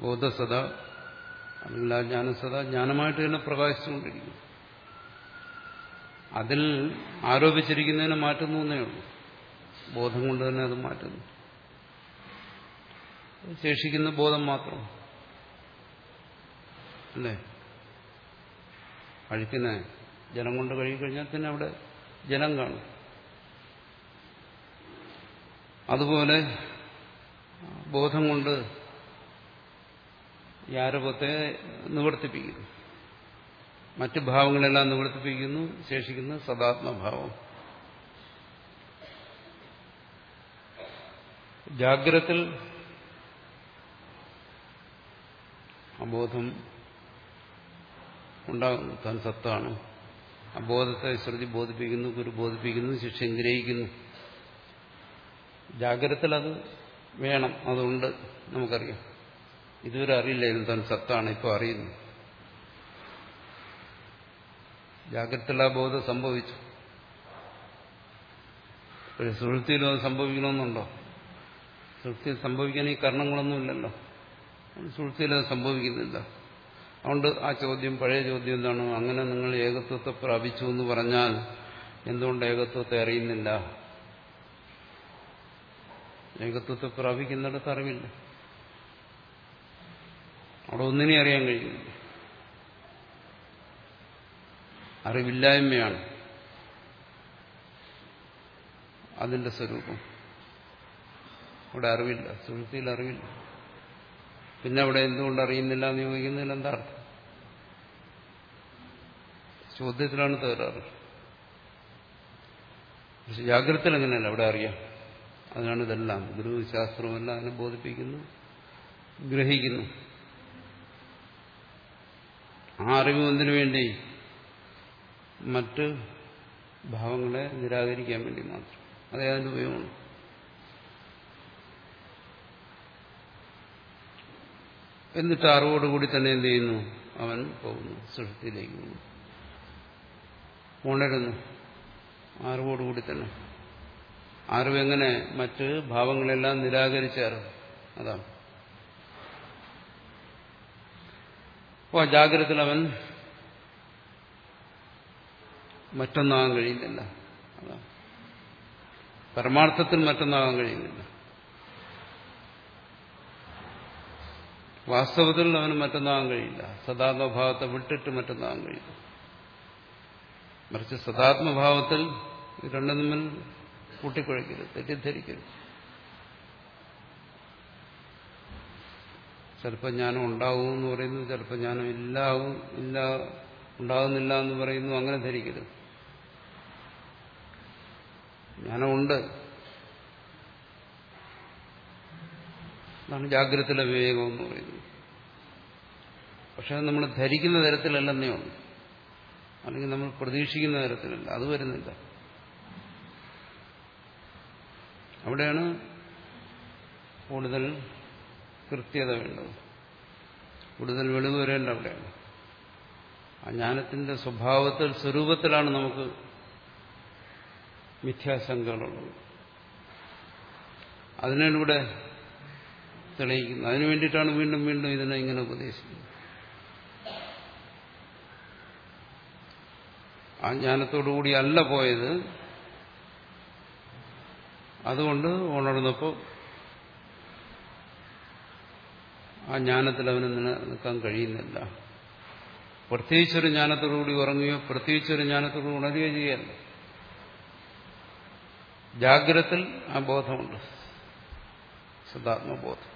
ബോധസത അല്ലെങ്കിൽ ആ ജ്ഞാനസത ജ്ഞാനമായിട്ട് തന്നെ പ്രകാശിച്ചുകൊണ്ടിരിക്കുന്നു. അതിൽ ആരോപിച്ചിരിക്കുന്നതിനെ മാറ്റുന്നു എന്നേ ഉള്ളൂ. ബോധം കൊണ്ട് തന്നെ അത് മാറ്റുന്നു. ശേഷിക്കുന്ന ബോധം മാത്രം. അല്ലേ? കഴിക്കുന്ന ജലം കൊണ്ട് കഴുകിക്കഴിഞ്ഞാൽ പിന്നെ അവിടെ ജലം കാണും. അതുപോലെ ബോധം കൊണ്ട് ഈ ആരോപത്തെ നിവർത്തിപ്പിക്കുന്നു. മറ്റ് ഭാവങ്ങളെല്ലാം നിവർത്തിപ്പിക്കുന്നു ശേഷിക്കുന്ന സദാത്മഭാവം. ജാഗ്രത്തിൽ അബോധം ഉണ്ടാകുന്നു താൻ സത്താണ്. അബോധത്തെ ശ്രുതി ബോധിപ്പിക്കുന്നു ഗുരു ബോധിപ്പിക്കുന്നു ശിക്ഷ ഗ്രഹിക്കുന്നു ജാഗ്രതത്തിൽ അത് വേണം അതുകൊണ്ട് നമുക്കറിയാം. ഇതുവരെ അറിയില്ലായിരുന്നു താൻ സത്താണ് ഇപ്പോൾ അറിയുന്നു ജാഗ്രതത്തിൽ ആ ബോധം സംഭവിച്ചു. ഒരു സുഹൃത്തിയിലും അത് സംഭവിക്കണമെന്നുണ്ടോ? സുഹൃത്തിയിൽ സംഭവിക്കാൻ ഈ കാരണങ്ങളൊന്നുമില്ലല്ലോ സുഹൃത്തിയിൽ അത് സംഭവിക്കുന്നില്ല. അതുകൊണ്ട് ആ ചോദ്യം പഴയ ചോദ്യം എന്താണ്? അങ്ങനെ നിങ്ങൾ ഏകത്വത്തെ പ്രാപിച്ചു എന്ന് പറഞ്ഞാൽ എന്തുകൊണ്ട് ഏകത്വത്തെ അറിയുന്നില്ല? ഏകത്വത്തെ പ്രാപിക്കുന്നിടത്ത് അറിവില്ല. അവിടെ ഒന്നിനെ അറിയാൻ കഴിയുന്നില്ല അറിവില്ലായ്മയാണ് അതിന്റെ സ്വരൂപം. ഇവിടെ അറിവില്ല. സുഹൃത്തിയിൽ അറിവില്ല. പിന്നെ അവിടെ എന്തുകൊണ്ട് അറിയുന്നില്ല എന്ന് ചോദിക്കുന്നതിൽ എന്താ അർത്ഥം? ചോദ്യത്തിലാണ് തകരാറ്. പക്ഷെ ജാഗ്രത അങ്ങനെയല്ല അവിടെ അറിയാം. അതിനാണ് ഇതെല്ലാം. ഗുരു ശാസ്ത്രമെല്ലാം അതിനെ ബോധിപ്പിക്കുന്നു ഗ്രഹിക്കുന്നു. ആ അറിവ് എന്തിനു വേണ്ടി? മറ്റ് ഭാവങ്ങളെ നിരാകരിക്കാൻ വേണ്ടി മാത്രം. അതേ അതിന്റെ ഉപയോഗമാണ്. എന്നിട്ട് അറിവോടുകൂടി തന്നെ എന്ത് ചെയ്യുന്നു? അവൻ പോകുന്നു സൃഷ്ടിയിലേക്ക് പോകുന്നു. ഉണരുന്നു അറിവോടുകൂടി തന്നെ. അറിവെങ്ങനെ മറ്റ് ഭാവങ്ങളെല്ലാം നിരാകരിച്ച അറിവ് അതാണ് അപ്പോൾ ജാഗ്രതയിൽ അവൻ മറ്റൊന്നാകാൻ കഴിയുന്നില്ല. പരമാർത്ഥത്തിൽ മറ്റൊന്നാകാൻ കഴിയുന്നില്ല. വാസ്തവത്തിൽ അവന് മറ്റൊന്നാകാൻ കഴിയില്ല. സദാത്മഭാവത്തെ വിട്ടിട്ട് മറ്റൊന്നാകാൻ കഴിയില്ല. മറിച്ച് സദാത്മഭാവത്തിൽ രണ്ടും തമ്മിൽ കൂട്ടിക്കുഴയ്ക്കരുത് തെറ്റിദ്ധരിക്കരുത്. ചിലപ്പോൾ ജ്ഞാനം ഉണ്ടാവും എന്ന് പറയുന്നു ചിലപ്പോൾ ജ്ഞാനം ഇല്ലാവും ഇല്ല ഉണ്ടാകുന്നില്ല എന്ന് പറയുന്നു അങ്ങനെ ധരിക്കരുത്. ജ്ഞാനമുണ്ട് അതാണ് ജാഗ്രതയിലെ വിവേകം എന്ന് പറയുന്നത്. പക്ഷെ നമ്മൾ ധരിക്കുന്ന തരത്തിലല്ലെന്നേ ഉള്ളൂ. അല്ലെങ്കിൽ നമ്മൾ പ്രതീക്ഷിക്കുന്ന തരത്തിലല്ല. അത് വരുന്നില്ല. അവിടെയാണ് കൂടുതൽ കൃത്യത വേണ്ടത്. കൂടുതൽ വെളിവ് വരേണ്ട അവിടെയാണ്. ആ ജ്ഞാനത്തിന്റെ സ്വഭാവത്തിൽ സ്വരൂപത്തിലാണ് നമുക്ക് മിഥ്യാശങ്കകളുള്ളത്. അതിനൂടെ തെളിയിക്കുന്നത് അതിനു വേണ്ടിയിട്ടാണ് വീണ്ടും വീണ്ടും ഇതിനെ ഇങ്ങനെ ഉപദേശിക്കുന്നത്. ആ ജ്ഞാനത്തോടുകൂടി അല്ല പോയത്. അതുകൊണ്ട് ഉണർന്നപ്പോൾ ആ ജ്ഞാനത്തിൽ അവന് നിലനിൽക്കാൻ കഴിയുന്നില്ല. പ്രത്യേകിച്ചൊരു ജ്ഞാനത്തോടുകൂടി ഉറങ്ങുകയോ പ്രത്യേകിച്ചൊരു ജ്ഞാനത്തോടുകൂടി ഉണരുകയോ ചെയ്യല്ല ജാഗ്രത്തിൽ ആ ബോധമുണ്ട്. സദാത്മബോധം.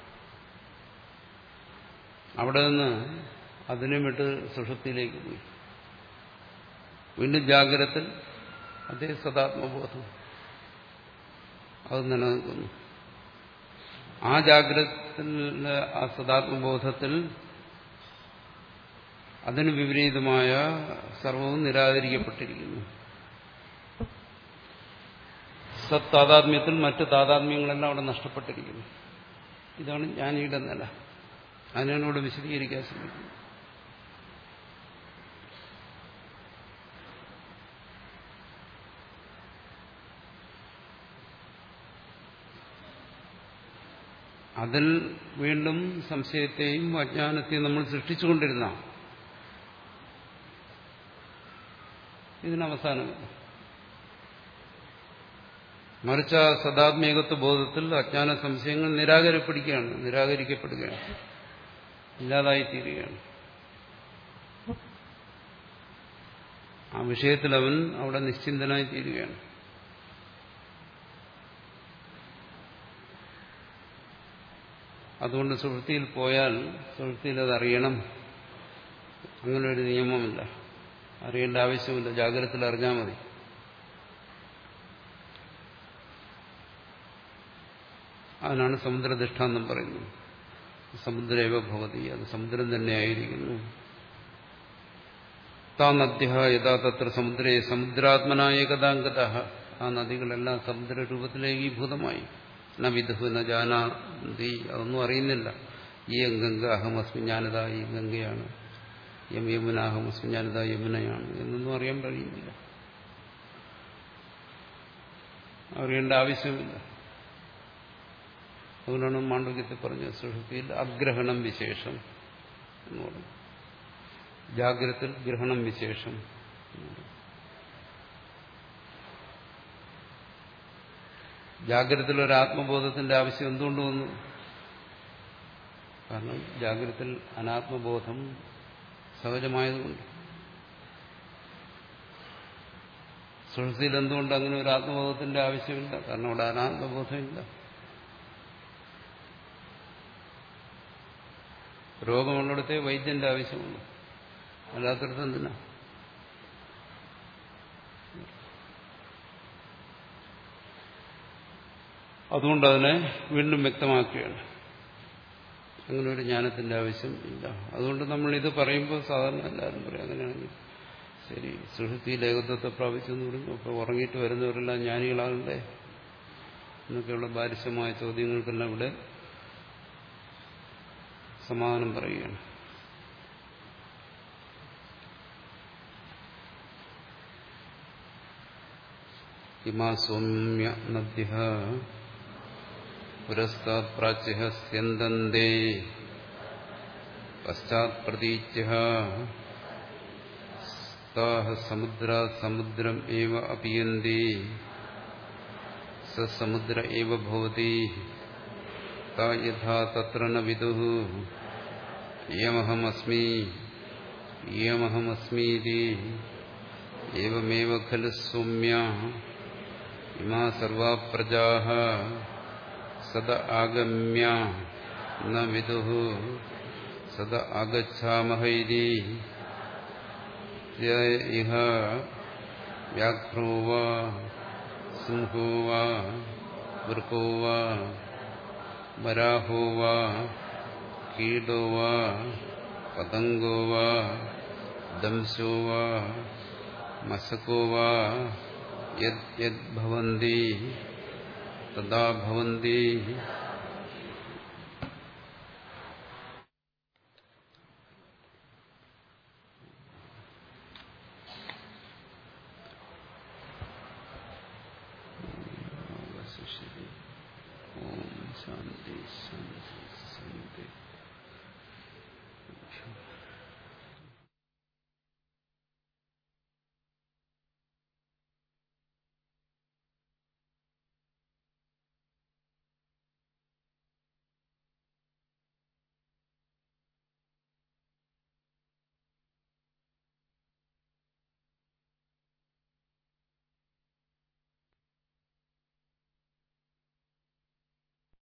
അവിടെ നിന്ന് അതിനെ വിട്ട് സുഷുപ്തിയിലേക്ക് പോയി. വീണ്ടും ജാഗ്രത്തിൽ അതേ സദാത്മബോധം. അത് നിലനിൽക്കുന്നു. ആ ജാഗ്രത ആ സദാത്മബോധത്തിൽ അതിന് വിപരീതമായ സർവവും നിരാകരിക്കപ്പെട്ടിരിക്കുന്നു. സത്താതാത്മ്യത്തിൽ മറ്റ് താതാത്മ്യങ്ങളെല്ലാം അവിടെ നഷ്ടപ്പെട്ടിരിക്കുന്നു. ഇതാണ് ജ്ഞാനിയുടെ നില. അതിനാണ് ഇവിടെ വിശദീകരിക്കാൻ ശ്രമിക്കുന്നത് അതിൽ വീണ്ടും സംശയത്തെയും അജ്ഞാനത്തെയും നമ്മൾ സൃഷ്ടിച്ചുകൊണ്ടിരുന്ന ഇതിനവസാനമില്ല മറിച്ച് സദാത്മേകത്വ ബോധത്തിൽ അജ്ഞാന സംശയങ്ങൾ നിരാകരിക്കപ്പെടുകയാണ് നിരാകരിക്കപ്പെടുകയാണ്. ഇല്ലാതായിത്തീരുകയാണ്. ആ വിഷയത്തിൽ അവൻ അവിടെ നിശ്ചിന്തനായി തീരുകയാണ് അതുകൊണ്ട് സുഹൃത്തിയിൽ പോയാൽ സുഹൃത്തിയിൽ അത് അറിയണം. അങ്ങനെ ഒരു നിയമമില്ല. അറിയേണ്ട ആവശ്യമില്ല. ജാഗ്രതത്തിൽ അറിഞ്ഞാൽ മതി. അതിനാണ് സമുദ്രദിഷ്ഠാന്തം പറയുന്നത്. സമുദ്രേവ ഭവതി. അത് സമുദ്രം തന്നെയായിരിക്കുന്നു താ നദ്യ യഥാ തത്ര സമുദ്രേ സമുദ്രാത്മനായ ഏകതാംഗത ആ നദികളെല്ലാം സമുദ്ര രൂപത്തിലേകീഭൂതമായി ന വിധു ന ജാനാന്തി അതൊന്നും അറിയുന്നില്ല. ഈ ഗംഗ അഹമസ്മി ഞാനിത ഈ ഗംഗയാണ്. യം യമുന അഹമസ്മി ഞാനിത യമുനയാണ്. എന്നൊന്നും അറിയാൻ കഴിയുന്നില്ല. അറിയേണ്ട ആവശ്യമില്ല അതുകൊണ്ടാണ് മാണ്ഡവ്യത്തിൽ പറഞ്ഞ സുഷുതിയിൽ അഗ്രഹണം വിശേഷം എന്ന് പറഞ്ഞു. ജാഗ്രത്തിൽ ഗ്രഹണം വിശേഷം ജാഗ്രതത്തിൽ ഒരു ആത്മബോധത്തിന്റെ ആവശ്യം എന്തുകൊണ്ട് വന്നു? കാരണം ജാഗ്രതത്തിൽ അനാത്മബോധം സഹജമായതുകൊണ്ട്. സുഹൃത്തിയിൽ എന്തുകൊണ്ട് അങ്ങനെ ഒരു ആത്മബോധത്തിന്റെ ആവശ്യമില്ല? കാരണം അവിടെ അനാത്മബോധമില്ല. രോഗമുള്ളിടത്തെ വൈദ്യന്റെ ആവശ്യമുള്ളൂ. അല്ലാത്തടത്ത് എന്തിനാ അതുകൊണ്ട് അതിനെ വീണ്ടും വ്യക്തമാക്കുകയാണ്. അങ്ങനെ ഒരു ജ്ഞാനത്തിന്റെ ആവശ്യം ഇല്ല. അതുകൊണ്ട് നമ്മൾ ഇത് പറയുമ്പോൾ സാധാരണ എല്ലാവരും പറയും അങ്ങനെയാണെങ്കിൽ ശരി സുഹൃത്തി ലേഖത്വത്തെ പ്രാപിച്ചു എന്ന് പറഞ്ഞു. അപ്പോൾ ഉറങ്ങിയിട്ട് വരുന്നവരെല്ലാം ജ്ഞാനികളാകണ്ടേ? എന്നൊക്കെയുള്ള ബാരിശമായ ചോദ്യങ്ങൾക്കെല്ലാം ഇവിടെ സമാധാനം പറയുകയാണ്. ഇമാ സൗമ്യ നദ്യ പുരസ്താത് പ്രാച്യ സ്യന്തേ പശ്ചാത് പ്രതീച്യ സമുദ്ര സമുദ്രം ഏവ അപിയന്തി സമുദ്ര ഏവ ഭവതി യഥാ തത്ര ന വിദുഃ ഇയമഹമസ്മി ഇയമഹമസ്മീതി ഏവമേവ ഖലു സൗമ്യ ഇമാ സർവാ പ്രജാ സദ ആഗമ്യ ന വിദുഃ സദ ആഗച്ഛാമഹൈതി ഇഹ വ്യാഘ്രോ വാ സിംഹോ വാ വൃക്കോ വാ വരാഹോ വാ കീടോ വാ പതംഗോ വാ ദംശോ വാ മസകോ ഭവന്തി